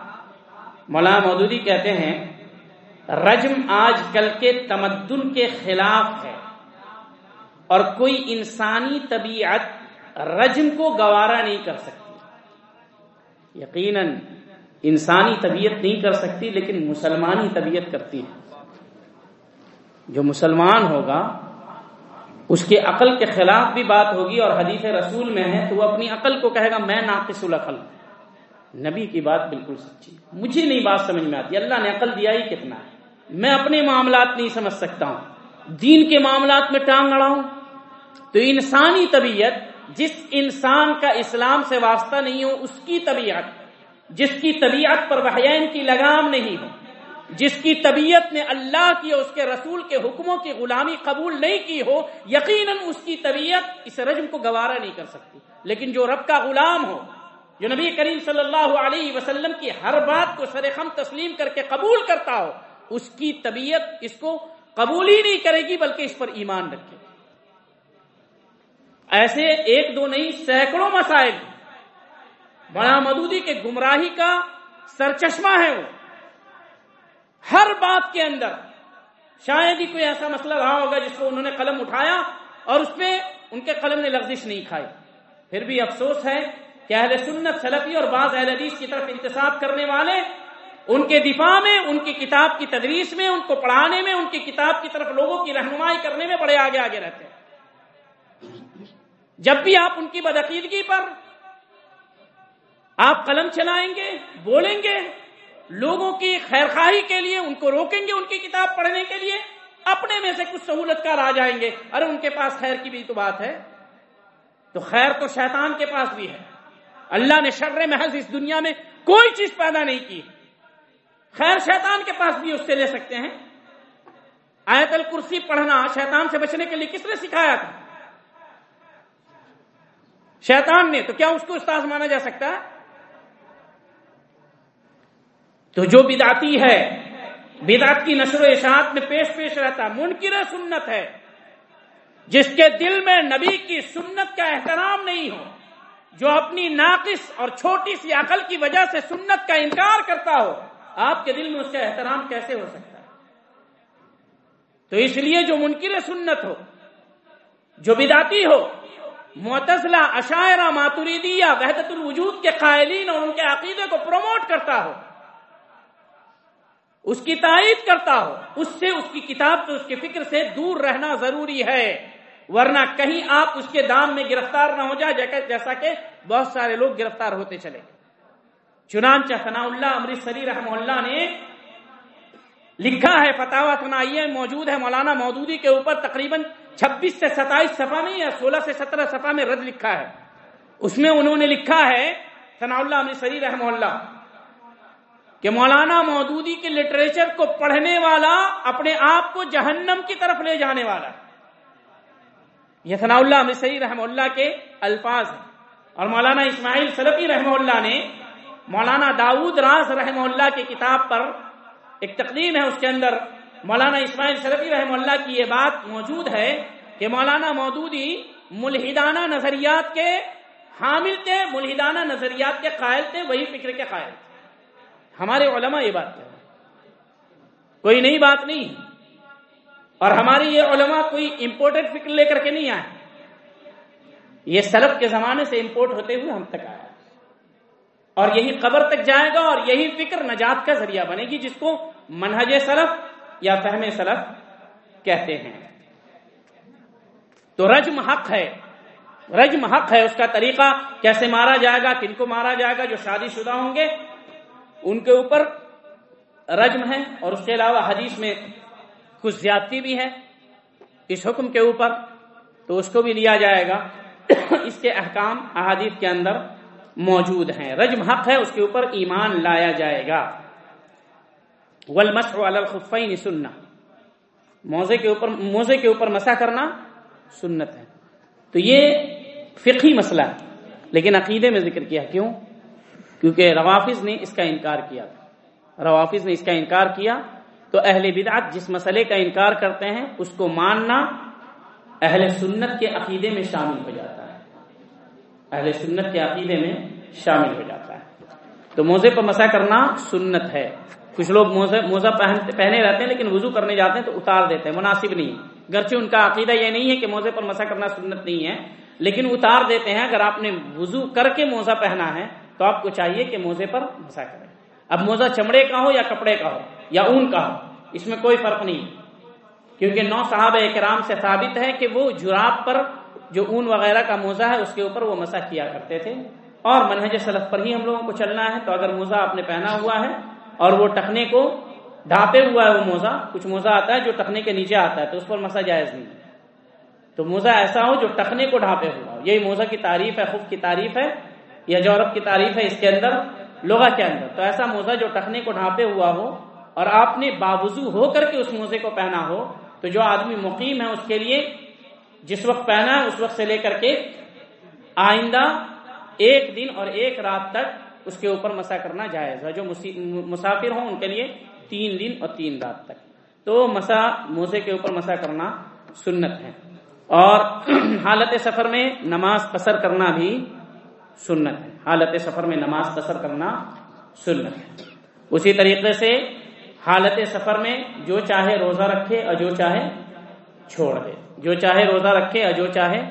مولانا مودودی کہتے ہیں، رجم آج کل کے تمدن کے خلاف ہے اور کوئی انسانی طبیعت رجم کو گوارا نہیں کر سکتی۔ یقیناً انسانی طبیعت نہیں کر سکتی، لیکن مسلمانی طبیعت کرتی ہے۔ جو مسلمان ہوگا، اس کے عقل کے خلاف بھی بات ہوگی اور حدیث رسول میں ہے، تو وہ اپنی عقل کو کہے گا، میں ناقص العقل نبی کی بات بالکل سچی۔ مجھے نہیں بات سمجھ میں آتی۔ اللہ نے عقل دیا ہی کتنا ہے۔ میں اپنے معاملات نہیں سمجھ سکتا ہوں۔ دین کے معاملات میں ٹانگ اڑاؤں تو انسانی طبیعت، جس انسان کا اسلام سے واسطہ نہیں ہو، اس کی طبیعت جس کی طبیعت پر وحین کی لگام نہیں ہو جس کی طبیعت نے اللہ کی اور اس کے رسول کے حکموں کی غلامی قبول نہیں کی ہو، یقیناً اس کی طبیعت اس رجم کو گوارا نہیں کر سکتی۔ لیکن جو رب کا غلام ہو، جو نبی کریم صلی اللہ علیہ وسلم کی ہر بات کو سرخم تسلیم کر کے قبول کرتا ہو، اس کی طبیعت اس کو قبول ہی نہیں کرے گی، بلکہ اس پر ایمان رکھے۔ ایسے ایک دو نہیں، سینکڑوں مسائل بڑا مدودی کے گمراہی کا سرچشمہ ہے وہ۔ ہر بات کے اندر شاید ہی کوئی ایسا مسئلہ رہا ہوگا جس کو انہوں نے قلم اٹھایا اور اس پہ ان کے قلم نے لغزش نہیں کھائی۔ پھر بھی افسوس ہے کہ اہل سنت سلفی اور بعض اہل حدیث کی طرف انتصاب کرنے والے ان کے دفاع میں، ان کی کتاب کی تدریس میں، ان کو پڑھانے میں، ان کی کتاب کی طرف لوگوں کی رہنمائی کرنے میں بڑے آگے آگے رہتے ہیں۔ جب بھی آپ ان کی بدعقیدگی پر آپ قلم چلائیں گے، بولیں گے، لوگوں کی خیر خواہی کے لیے، ان کو روکیں گے ان کی کتاب پڑھنے کے لیے، اپنے میں سے کچھ سہولت کار آ جائیں گے۔ ارے، ان کے پاس خیر کی بھی تو بات ہے۔ تو خیر تو شیطان کے پاس بھی ہے۔ اللہ نے شر محض اس دنیا میں کوئی چیز پیدا نہیں کی۔ خیر شیطان کے پاس بھی اس سے لے سکتے ہیں۔ آیت الکرسی پڑھنا شیطان سے بچنے کے لیے کس نے سکھایا تھا؟ شیطان نے، تو کیا اس کو استاذ مانا جا سکتا؟ ہے تو جو بداتی ہے، بدعت کی نشر و اشاعت میں پیش پیش رہتا، منکر سنت ہے۔ جس کے دل میں نبی کی سنت کا احترام نہیں ہو، جو اپنی ناقص اور چھوٹی سی عقل کی وجہ سے سنت کا انکار کرتا ہو، آپ کے دل میں اس کا احترام کیسے ہو سکتا؟ ہے تو اس لیے جو منکر سنت ہو، جو بداتی ہو، معتزلہ، اشاعرہ ماتوریدیہ وحدت الوجود کے قائلین اور ان کے عقیدے کو پروموٹ کرتا ہو اس کی تائید کرتا ہو اس سے اس کی کتاب تو اس کی فکر سے دور رہنا ضروری ہے۔ ورنہ کہیں آپ اس کے دام میں گرفتار نہ ہو جائے، جیسا کہ بہت سارے لوگ گرفتار ہوتے چلے۔ چنانچہ ثناء اللہ امرتسری رحم اللہ نے لکھا ہے فتح ثنائیہ موجود ہے، مولانا مودودی کے اوپر تقریباً چھبیس سے ستائیس صفحہ میں یا سولہ سے سترہ صفحہ میں رد لکھا ہے۔ اس میں انہوں نے لکھا ہے، ثناء اللہ امرتسری رحم اللہ کہ مولانا مودودی کے لٹریچر کو پڑھنے والا اپنے آپ کو جہنم کی طرف لے جانے والا یہ ثناء اللہ امرتسری رحم اللہ کے الفاظ ہیں۔ اور مولانا اسماعیل سلفی رحم اللہ نے مولانا داود راز رحم اللہ کی کتاب پر ایک تقدیم ہے، اس کے اندر مولانا اسماعیل سلفی رحم اللہ کی یہ بات موجود ہے کہ مولانا مودودی ملحدانہ نظریات کے حامل تھے، ملحدانہ نظریات کے قائل تھے، وہی فکر کے قائل تھے۔ ہمارے علماء یہ بات کہہ رہے کوئی نئی بات نہیں۔ اور ہماری یہ علماء کوئی امپورٹڈ فکر لے کر کے نہیں آئے۔ یہ سلف کے زمانے سے امپورٹ ہوتے ہوئے ہم تک آیا۔ اور یہی قبر تک جائے گا اور یہی فکر نجات کا ذریعہ بنے گی جس کو منہج سلف یا فہم سلف کہتے ہیں۔ تو رجم حق ہے۔ رجم حق ہے، اس کا طریقہ کیسے مارا جائے گا، کن کو مارا جائے گا جو شادی شدہ ہوں گے ان کے اوپر رجم ہے اور اس کے علاوہ حدیث میں کچھ زیادتی بھی ہے اس حکم کے اوپر تو اس کو بھی لیا جائے گا۔ اس کے احکام احادیث کے اندر موجود ہیں۔ رجم حق ہے، اس کے اوپر ایمان لایا جائے گا۔ الخفین سننا موزے کے اوپر، موزے کے اوپر مسا کرنا سنت ہے۔ تو یہ فقہی مسئلہ ہے، لیکن عقیدے میں ذکر کیا۔ کیوں؟ کیونکہ روافظ نے اس کا انکار کیا روافظ نے اس کا انکار کیا تو اہل بدعت جس مسئلے کا انکار کرتے ہیں، اس کو ماننا اہل سنت کے عقیدے میں شامل ہو جاتا ہے۔ اہل سنت کے عقیدے میں شامل ہو جاتا ہے۔ تو موزے پر مسا کرنا سنت ہے۔ کچھ لوگ موزہ پہنے رہتے ہیں لیکن وضو کرنے جاتے ہیں تو اتار دیتے ہیں، مناسب نہیں گرچہ ان کا عقیدہ یہ نہیں ہے کہ موزے پر مسا کرنا سنت نہیں ہے، لیکن اتار دیتے ہیں، اگر آپ نے وضو کر کے موزہ پہنا ہے تو آپ کو چاہیے کہ موزے پر مسا کریں۔ اب موزہ چمڑے کا ہو یا کپڑے کا ہو یا اون کا ہو، اس میں کوئی فرق نہیں۔ کیونکہ نو صاحب اکرام سے ثابت ہے کہ وہ جراب پر جو اون وغیرہ کا موزہ ہے، اس کے اوپر وہ مسا کیا کرتے تھے۔ اور منہج سلف پر ہی ہم لوگوں کو چلنا ہے۔ تو اگر موزہ آپ نے پہنا ہوا ہے اور وہ ٹکنے کو ڈھانپے ہوا ہے وہ موزہ، کچھ موزہ آتا ہے جو ٹکنے کے نیچے آتا ہے، تو اس پر مسا جائز نہیں۔ تو موزہ ایسا ہو جو ٹکنے کو ڈھانپے ہوا ہو۔ یہی موزہ کی تعریف ہے خوب کی تعریف ہے۔ یا جورب کی تعریف ہے اس کے اندر لوگا کے اندر۔ تو ایسا موزہ جو ٹکنے کو ڈھانپے ہوا ہو اور آپ نے باوضو ہو کر کے اس موزے کو پہنا ہو، تو جو آدمی مقیم ہے اس کے لیے جس وقت پہنا ہے، اس وقت سے لے کر کے آئندہ ایک دن اور ایک رات تک اس کے اوپر مسا کرنا جائز ہے۔ جو مسافر ہوں، ان کے لیے تین دن اور تین رات تک۔ تو مسا موزے کے اوپر مسا کرنا سنت ہے۔ اور (clears throat) حالت سفر میں نماز قصر کرنا بھی سنت ہے۔ حالت سفر میں نماز قصر کرنا سنت ہے۔ اسی طریقے سے حالت سفر میں جو چاہے روزہ رکھے اور جو چاہے چھوڑ دے۔ جو چاہے روزہ رکھے اور جو چاہے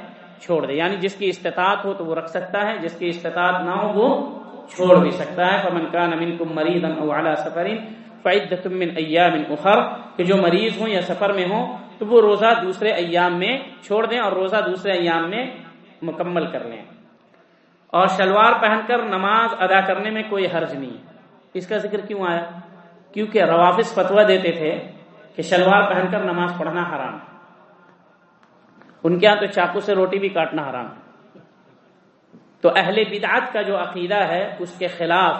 چھوڑ دے۔ یعنی جس کی استطاعت ہو تو وہ رکھ سکتا ہے، جس کی استطاعت نہ ہو وہ چھوڑ بھی سکتا ہے۔ فمن کان منکم مریضا او علی سفر فعدۃ من ایام اخر کہ جو مریض ہوں یا سفر میں ہوں تو وہ روزہ دوسرے ایام میں چھوڑ دیں اور روزہ دوسرے ایام میں مکمل کر لیں۔ اور شلوار پہن کر نماز ادا کرنے میں کوئی حرج نہیں۔ اس کا ذکر کیوں آیا؟ کیونکہ روافظ فتوا دیتے تھے کہ شلوار پہن کر نماز پڑھنا حرام۔ ان کے یہاں تو چاقو سے روٹی بھی کاٹنا حرام۔ ہے تو اہل بدعت کا جو عقیدہ ہے، اس کے خلاف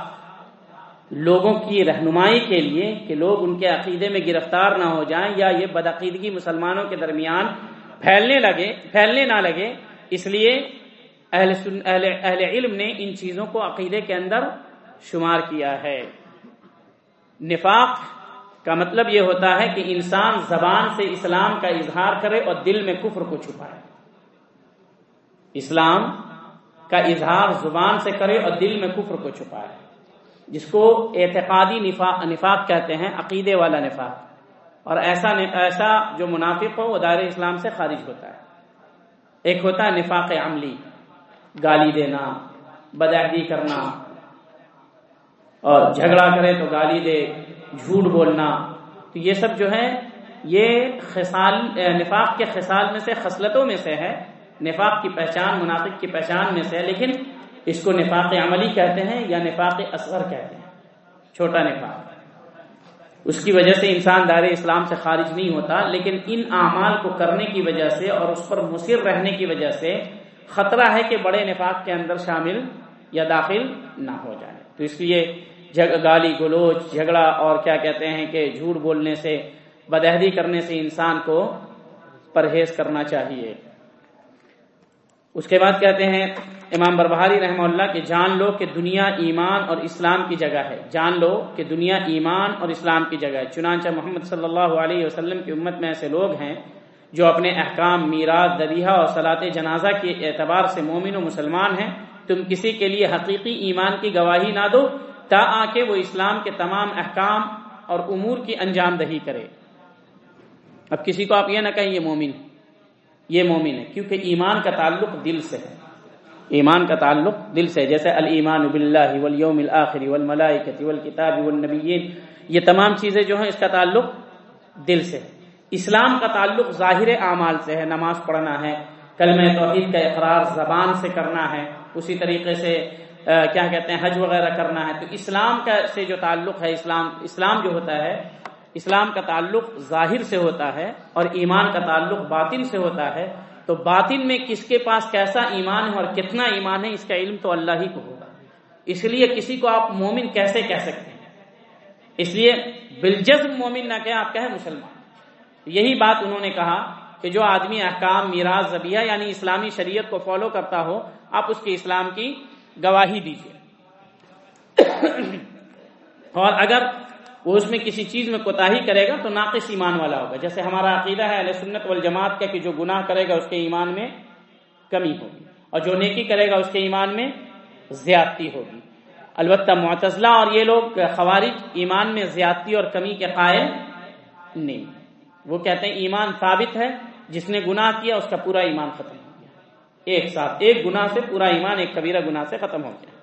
لوگوں کی رہنمائی کے لیے کہ لوگ ان کے عقیدے میں گرفتار نہ ہو جائیں یا یہ بدعقیدگی مسلمانوں کے درمیان پھیلنے لگے، پھیلنے نہ لگے، اس لیے اہل اہل, اہل علم نے ان چیزوں کو عقیدے کے اندر شمار کیا ہے۔ نفاق کا مطلب یہ ہوتا ہے کہ انسان زبان سے اسلام کا اظہار کرے اور دل میں کفر کو چھپائے۔ اسلام کا اظہار زبان سے کرے اور دل میں کفر کو چھپائے۔ جس کو اعتقادی نفاق نفاق کہتے ہیں عقیدے والا نفاق۔ اور ایسا ایسا جو منافق ہو وہ دائر اسلام سے خارج ہوتا ہے۔ ایک ہوتا ہے نفاق عملی۔ گالی دینا بدعہدی کرنا۔ اور جھگڑا کرے تو گالی دے، جھوٹ بولنا۔ تو یہ سب جو ہے یہ خسال نفاق کے خسال میں سے، خصلتوں میں سے ہے نفاق کی پہچان، منافق کی پہچان میں سے۔ ہے لیکن اس کو نفاق عملی کہتے ہیں یا نفاق اصغر کہتے ہیں؟ چھوٹا نفاق۔ اس کی وجہ سے انسان دار اسلام سے خارج نہیں ہوتا، لیکن ان اعمال کو کرنے کی وجہ سے اور اس پر مصر رہنے کی وجہ سے خطرہ ہے کہ بڑے نفاق کے اندر شامل یا داخل نہ ہو جائے۔ تو اس لیے گالی گلوچ، جھگڑا اور کیا کہتے ہیں کہ جھوٹ بولنے سے، بدہدی کرنے سے انسان کو پرہیز کرنا چاہیے۔ اس کے بعد کہتے ہیں امام بربہاری رحمہ اللہ کہ جان لو کہ دنیا ایمان اور اسلام کی جگہ ہے۔ جان لو کہ دنیا ایمان اور اسلام کی جگہ ہے۔ چنانچہ محمد صلی اللہ علیہ وسلم کی امت میں ایسے لوگ ہیں جو اپنے احکام، میراث دریہ اور صلاط جنازہ کے اعتبار سے مومن و مسلمان ہیں، تم کسی کے لیے حقیقی ایمان کی گواہی نہ دو، تا آ کے وہ اسلام کے تمام احکام اور امور کی انجام دہی کرے۔ اب کسی کو آپ یہ نہ کہیں، یہ مومن یہ مومن ہے، کیونکہ ایمان کا تعلق دل سے ہے۔ ایمان کا تعلق دل سے جیسے المان باللہ والیوم الاخر والملائکۃ والکتاب والنبیین، یہ تمام چیزیں جو ہیں، اس کا تعلق دل سے ہے۔ اسلام کا تعلق ظاہر اعمال سے ہے، نماز پڑھنا ہے، کلمہ توحید کا اقرار زبان سے کرنا ہے، اسی طریقے سے کیا کہتے ہیں، حج وغیرہ کرنا ہے۔ تو اسلام کا سے جو تعلق ہے، اسلام اسلام جو ہوتا ہے، اسلام کا تعلق ظاہر سے ہوتا ہے اور ایمان کا تعلق باطن سے ہوتا ہے۔ تو باطن میں کس کے پاس کیسا ایمان ہے اور کتنا ایمان ہے، اس کا علم تو اللہ ہی کو ہوگا۔ اس لیے کسی کو آپ مومن کیسے کہہ سکتے ہیں؟ اس لیے بلجزم مومن نہ کہ آپ کہیں مسلمان۔ یہی بات انہوں نے کہا کہ جو آدمی احکام، میراث زبیہ یعنی اسلامی شریعت کو فالو کرتا ہو، آپ اس کے اسلام کی گواہی دیجیے اور اگر وہ اس میں کسی چیز میں کوتا کرے گا تو ناقص ایمان والا ہوگا۔ جیسے ہمارا عقیدہ ہے علیہ سنت والجماعت کا کہ جو گناہ کرے گا اس کے ایمان میں کمی ہوگی اور جو نیکی کرے گا اس کے ایمان میں زیادتی ہوگی۔ البتہ معتزلہ اور یہ لوگ خوارج ایمان میں زیادتی اور کمی کے قائل نہیں۔ وہ کہتے ہیں ایمان ثابت ہے، جس نے گناہ کیا، اس کا پورا ایمان ختم ہو گیا۔ ایک ساتھ، ایک گناہ سے پورا ایمان، ایک کبیرہ گناہ سے ختم ہو گیا۔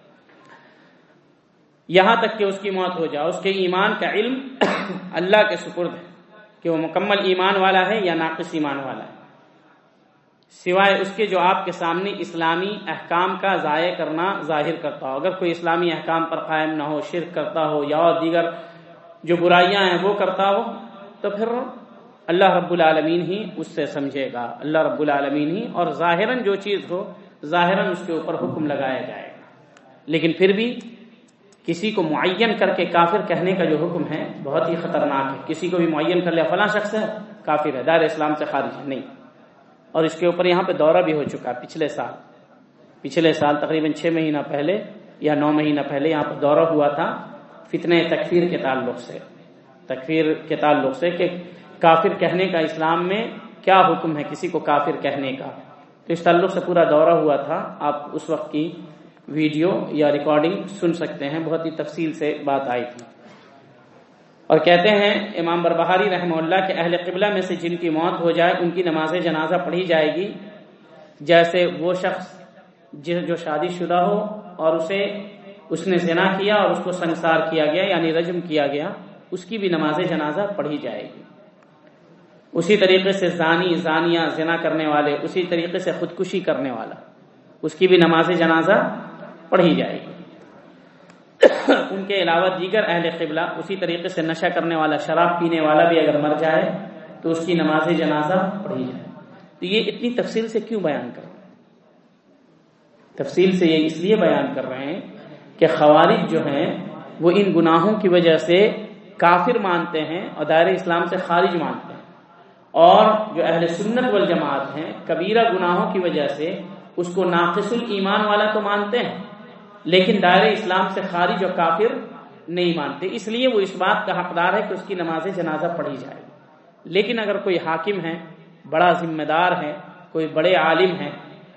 یہاں تک کہ اس کی موت ہو جائے، اس کے ایمان کا علم (coughs) اللہ کے سپرد ہے کہ وہ مکمل ایمان والا ہے یا ناقص ایمان والا ہے۔ سوائے اس کے جو آپ کے سامنے اسلامی احکام کا ضائع کرنا ظاہر کرتا ہو۔ اگر کوئی اسلامی احکام پر قائم نہ ہو، شرک کرتا ہو یا دیگر جو برائیاں ہیں وہ کرتا ہو، تو پھر اللہ رب العالمین ہی اس سے سمجھے گا۔ اللہ رب العالمین ہی اور ظاہراً جو چیز ہو، ظاہراً اس کے اوپر حکم لگایا جائے گا۔ لیکن پھر بھی کسی کو معین کر کے کافر کہنے کا جو حکم ہے، بہت ہی خطرناک ہے۔ کسی کو بھی معین کر لیا، فلاں شخص ہے، کافر ہے، دار اسلام سے خارج ہے، نہیں۔ اور اس کے اوپر یہاں پہ دورہ بھی ہو چکا ہے، پچھلے سال۔ پچھلے سال تقریباً چھ مہینہ پہلے یا نو مہینہ پہلے یہاں پہ دورہ ہوا تھا فتنے تکفیر کے تعلق سے۔ تکفیر کے تعلق سے کہ کافر کہنے کا اسلام میں کیا حکم ہے کسی کو کافر کہنے کا؟ تو اس تعلق سے پورا دورہ ہوا تھا۔ آپ اس وقت کی ویڈیو یا ریکارڈنگ سن سکتے ہیں۔ بہت ہی تفصیل سے بات آئی تھی۔ اور کہتے ہیں امام بربہاری رحمہ اللہ کے اہل قبلہ میں سے جن کی موت ہو جائے، ان کی نماز جنازہ پڑھی جائے گی۔ جیسے وہ شخص جو شادی شدہ ہو اور اسے اس نے زنا کیا اور اس کو سنسار کیا گیا یعنی رجم کیا گیا، اس کی بھی نماز جنازہ پڑھی جائے گی۔ اسی طریقے سے زانی، زانیہ، زنا کرنے والے، اسی طریقے سے خودکشی کرنے والا، اس کی بھی نماز جنازہ پڑھی جائے گی۔ ان کے علاوہ دیگر اہل قبلہ اسی طریقے سے نشہ کرنے والا، شراب پینے والا بھی اگر مر جائے تو اس کی نماز جنازہ پڑھی جائے۔ تو یہ اتنی تفصیل سے کیوں بیان کر تفصیل سے یہ اس لیے بیان کر رہے ہیں کہ خوارج جو ہیں، وہ ان گناہوں کی وجہ سے کافر مانتے ہیں اور دائر اسلام سے خارج مانتے ہیں۔ اور جو اہل سنت والجماعت ہیں، کبیرہ گناہوں کی وجہ سے اس کو ناقص الایمان والا تو مانتے ہیں، لیکن دائر اسلام سے خارج اور کافر نہیں مانتے۔ اس لیے وہ اس بات کا حقدار ہے کہ اس کی نماز جنازہ پڑھی جائے۔ لیکن اگر کوئی حاکم ہے، بڑا ذمہ دار ہے، کوئی بڑے عالم ہے،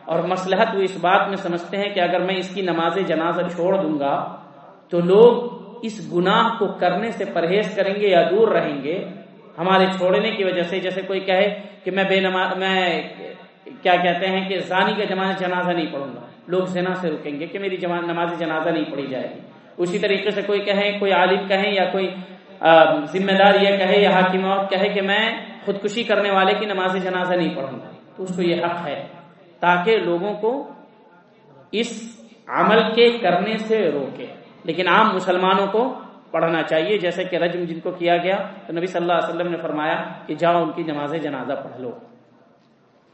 اور مسلحت وہ اس بات میں سمجھتے ہیں کہ اگر میں اس کی نماز جنازہ چھوڑ دوں گا، تو لوگ اس گناہ کو کرنے سے پرہیز کریں گے یا دور رہیں گے۔ ہمارے چھوڑنے کی وجہ سے جیسے کوئی کہے کہ میں بے نماز میں کیا کہتے ہیں کہ زانی کا جماعت جنازہ نہیں پڑھوں گا۔ لوگ زنا سے رکیں گے کہ میری نماز جنازہ نہیں پڑھی جائے گی۔ اسی طریقے سے کوئی کہے، کوئی عالم کہیں یا کوئی ذمہ دار یہ کہے یا حاکم کہے کہ میں خودکشی کرنے والے کی نماز جنازہ نہیں پڑھوں گا۔ تو اس کو یہ حق ہے تاکہ لوگوں کو اس عمل کے کرنے سے روکے۔ لیکن عام مسلمانوں کو پڑھنا چاہیے۔ جیسے کہ رجم جن کو کیا گیا، تو نبی صلی اللہ علیہ وسلم نے فرمایا کہ جاؤ ان کی نماز جنازہ پڑھ لو۔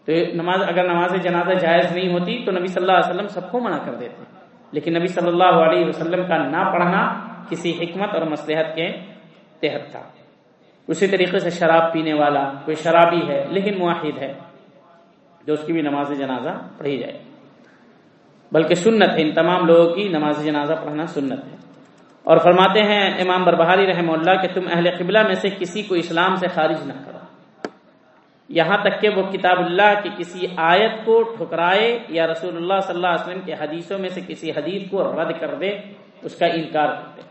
تو نماز، اگر نماز جنازہ جائز نہیں ہوتی تو نبی صلی اللہ علیہ وسلم سب کو منع کر دیتے۔ لیکن نبی صلی اللہ علیہ وسلم کا نہ پڑھنا کسی حکمت اور مسلحت کے تحت تھا۔ اسی طریقے سے شراب پینے والا کوئی شرابی ہے، لیکن معاہد ہے، جو اس کی بھی نماز جنازہ پڑھی جائے۔ بلکہ سنت ہے، ان تمام لوگوں کی نماز جنازہ پڑھنا سنت ہے۔ اور فرماتے ہیں امام بربہاری رحمہ اللہ کہ تم اہل قبلہ میں سے کسی کو اسلام سے خارج نہ کرو۔ یہاں تک کہ وہ کتاب اللہ کی کسی آیت کو ٹھکرائے یا رسول اللہ صلی اللہ علیہ وسلم کے حدیثوں میں سے کسی حدیث کو رد کر دے، اس کا انکار کر دے۔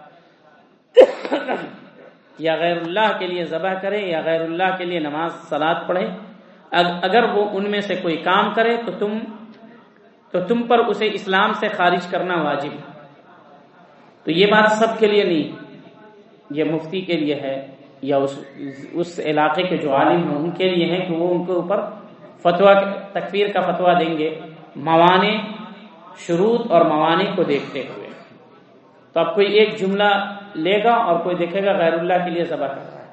یا غیر اللہ کے لیے ذبح کرے، یا غیر اللہ کے لیے نماز سلاد پڑھے۔ اگر وہ ان میں سے کوئی کام کرے تو تم تو تم پر اسے اسلام سے خارج کرنا واجب ہے۔ تو یہ بات سب کے لیے نہیں، یہ مفتی کے لیے ہے یا اس اس علاقے کے جو عالم ہیں، ان کے لیے ہیں کہ وہ ان کے اوپر فتوا تکفیر کا فتوا دیں گے موانے شروط اور موانے کو دیکھتے ہوئے۔ تو اب کوئی ایک جملہ لے گا اور کوئی دیکھے گا غیر اللہ کے لیے ذبح کر رہا ہے۔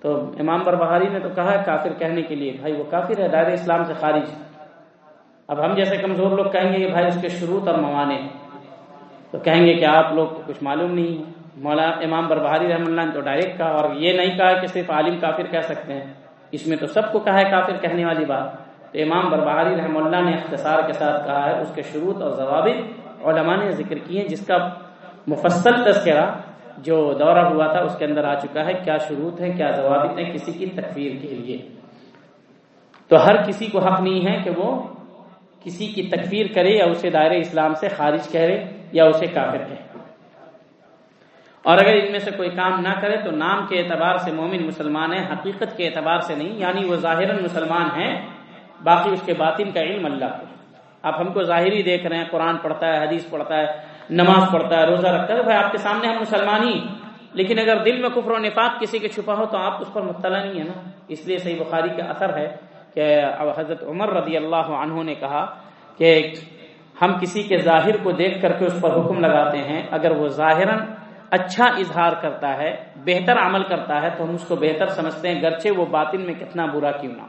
تو امام بربہاری نے تو کہا ہے کافر کہنے کے لیے، بھائی وہ کافر ہے دائر اسلام سے خارج۔ اب ہم جیسے کمزور لوگ کہیں گے کہ بھائی اس کے شروط اور موانے تو کہیں گے کہ آپ لوگ کو کچھ معلوم نہیں ہے۔ مولا امام بربہاری رحم اللہ نے تو ڈائریکٹ کہا اور یہ نہیں کہا کہ صرف عالم کافر کہہ سکتے ہیں۔ اس میں تو سب کو کہا ہے کافر کہنے والی بات۔ تو امام بربہاری رحم اللہ نے اختصار کے ساتھ کہا ہے، اس کے شروط اور ضوابط علماء نے ذکر کیے جس کا مفصل تذکرہ جو دورہ ہوا تھا، اس کے اندر آ چکا ہے۔ کیا شروط ہے کیا ضوابط ہیں کسی کی تکفیر کے لیے۔ تو ہر کسی کو حق نہیں ہے کہ وہ کسی کی تکفیر کرے یا اسے دائرے اسلام سے خارج کرے یا اسے کافر کہے۔ اور اگر ان میں سے کوئی کام نہ کرے تو نام کے اعتبار سے مومن مسلمان ہے حقیقت کے اعتبار سے نہیں یعنی وہ ظاہر مسلمان ہیں، باقی اس کے باطن کا علم اللہ کو آپ ہم کو ظاہری دیکھ رہے ہیں، قرآن پڑھتا ہے، حدیث پڑھتا ہے، نماز پڑھتا ہے، روزہ رکھتا ہے بھائی آپ کے سامنے ہم مسلمان ہی۔ لیکن اگر دل میں کفر و نفاق کسی کے چھپا ہو تو آپ اس پر مطلع نہیں ہے نا۔ اس لیے صحیح بخاری کا اثر ہے۔ کہ حضرت عمر رضی اللہ عنہ نے کہا کہ ہم کسی کے ظاہر کو دیکھ کر کے اس پر حکم لگاتے ہیں، اگر وہ ظاہراً اچھا اظہار کرتا ہے، بہتر عمل کرتا ہے، تو ہم اس کو بہتر سمجھتے ہیں، گرچہ وہ باطن میں کتنا برا کیوں نہ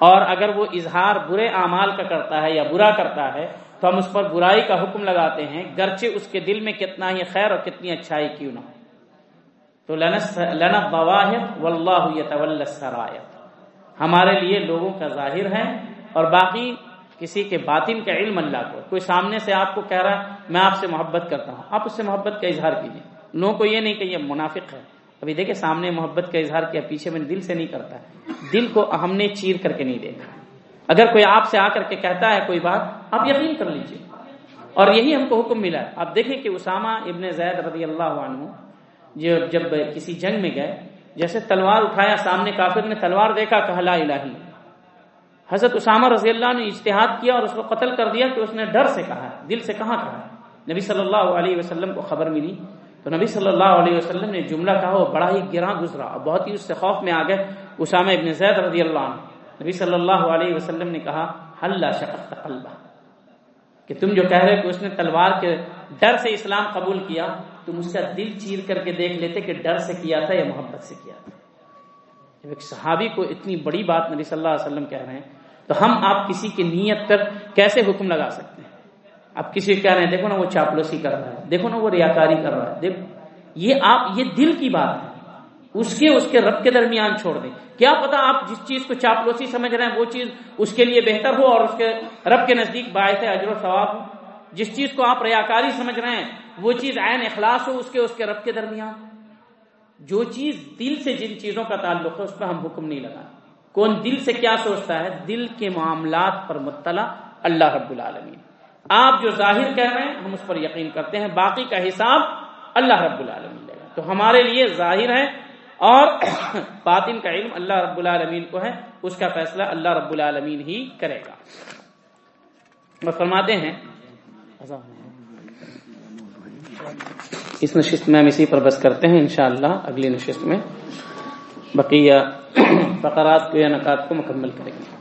اور اگر وہ اظہار برے اعمال کا کرتا ہے یا برا کرتا ہے، تو ہم اس پر برائی کا حکم لگاتے ہیں، گرچہ اس کے دل میں کتنا ہی خیر اور کتنی اچھائی کیوں نہ تو لنا بواہد واللہ سرایت ہمارے لیے لوگوں کا ظاہر ہے اور باقی کسی کے باطن کا علم اللہ کو کوئی سامنے سے آپ کو کہہ رہا ہے، میں آپ سے محبت کرتا ہوں، آپ اس سے محبت کا اظہار کیجیے لوگوں کو یہ نہیں کہ یہ منافق ہے۔ ابھی دیکھیں، سامنے محبت کا اظہار کیا، پیچھے میں دل سے نہیں کرتا ہے۔ دل کو ہم نے چیر کر کے نہیں دیکھا۔ اگر کوئی آپ سے آ کر کے کہتا ہے کوئی بات، آپ یقین کر لیجیے۔ اور یہی ہم کو حکم ملا ہے۔ آپ دیکھیں کہ اسامہ ابن زید رضی اللہ عنہ جو جب کسی جنگ میں گئے جیسے تلوار اٹھایا سامنے کافر نے، تلوار دیکھا کہ لا الہی حضرت اسامہ رضی اللہ نے اجتہاد کیا اور اس کو قتل کر دیا کہ اس نے ڈر سے کہا، دل سے کہاں کہا۔ نبی صلی اللہ علیہ وسلم کو خبر ملی۔ تو نبی صلی اللہ علیہ وسلم نے جملہ کہا، وہ بڑا ہی گراں گزرا اور بہت ہی اس سے خوف میں آ گئے۔ اسامہ ابن زید رضی اللہ عنہ، نبی صلی اللہ علیہ وسلم نے کہا حل شکت قلبہ کہ تم جو کہہ رہے کہ اس نے تلوار کے ڈر سے اسلام قبول کیا تم اس کا دل چیر کر کے دیکھ لیتے کہ ڈر سے کیا تھا یا محبت سے کیا تھا۔ جب ایک صحابی کو اتنی بڑی بات نبی صلی اللہ علیہ وسلم کہہ رہے ہیں، تو ہم آپ کسی کی نیت پر کیسے حکم لگا سکتے ہیں؟ اب کسی کہہ رہے ہیں، دیکھو نا وہ چاپلوسی کر رہا ہے، دیکھو نا وہ ریاکاری کر رہا ہے، دیکھو۔ یہ آپ، یہ دل کی بات ہے۔ اس کے اس کے رب کے درمیان چھوڑ دیں۔ کیا پتا آپ جس چیز کو چاپلوسی سمجھ رہے ہیں، وہ چیز اس کے لیے بہتر ہو اور اس کے رب کے نزدیک باعث اجر و ثواب ہو؟ جس چیز کو آپ ریاکاری سمجھ رہے ہیں، وہ چیز عین اخلاص ہو اس کے اس کے رب کے درمیان۔ جو چیز دل سے جن چیزوں کا تعلق ہے، اس پہ ہم حکم نہیں لگائیں کون دل سے کیا سوچتا ہے؟ دل کے معاملات پر مطلع اللہ رب العالمین۔ آپ جو ظاہر کہہ رہے ہیں، ہم اس پر یقین کرتے ہیں، باقی کا حساب اللہ رب العالمین لے گا۔ تو ہمارے لیے ظاہر ہے اور (coughs) باطن کا علم اللہ رب العالمین کو ہے، اس کا فیصلہ اللہ رب العالمین ہی کرے گا۔ فرماتے ہیں اس نشست میں ہم اسی پر بس کرتے ہیں، انشاءاللہ اگلی نشست میں بقیہ (clears throat) فقرات کو یا نکات کو مکمل کریں گے۔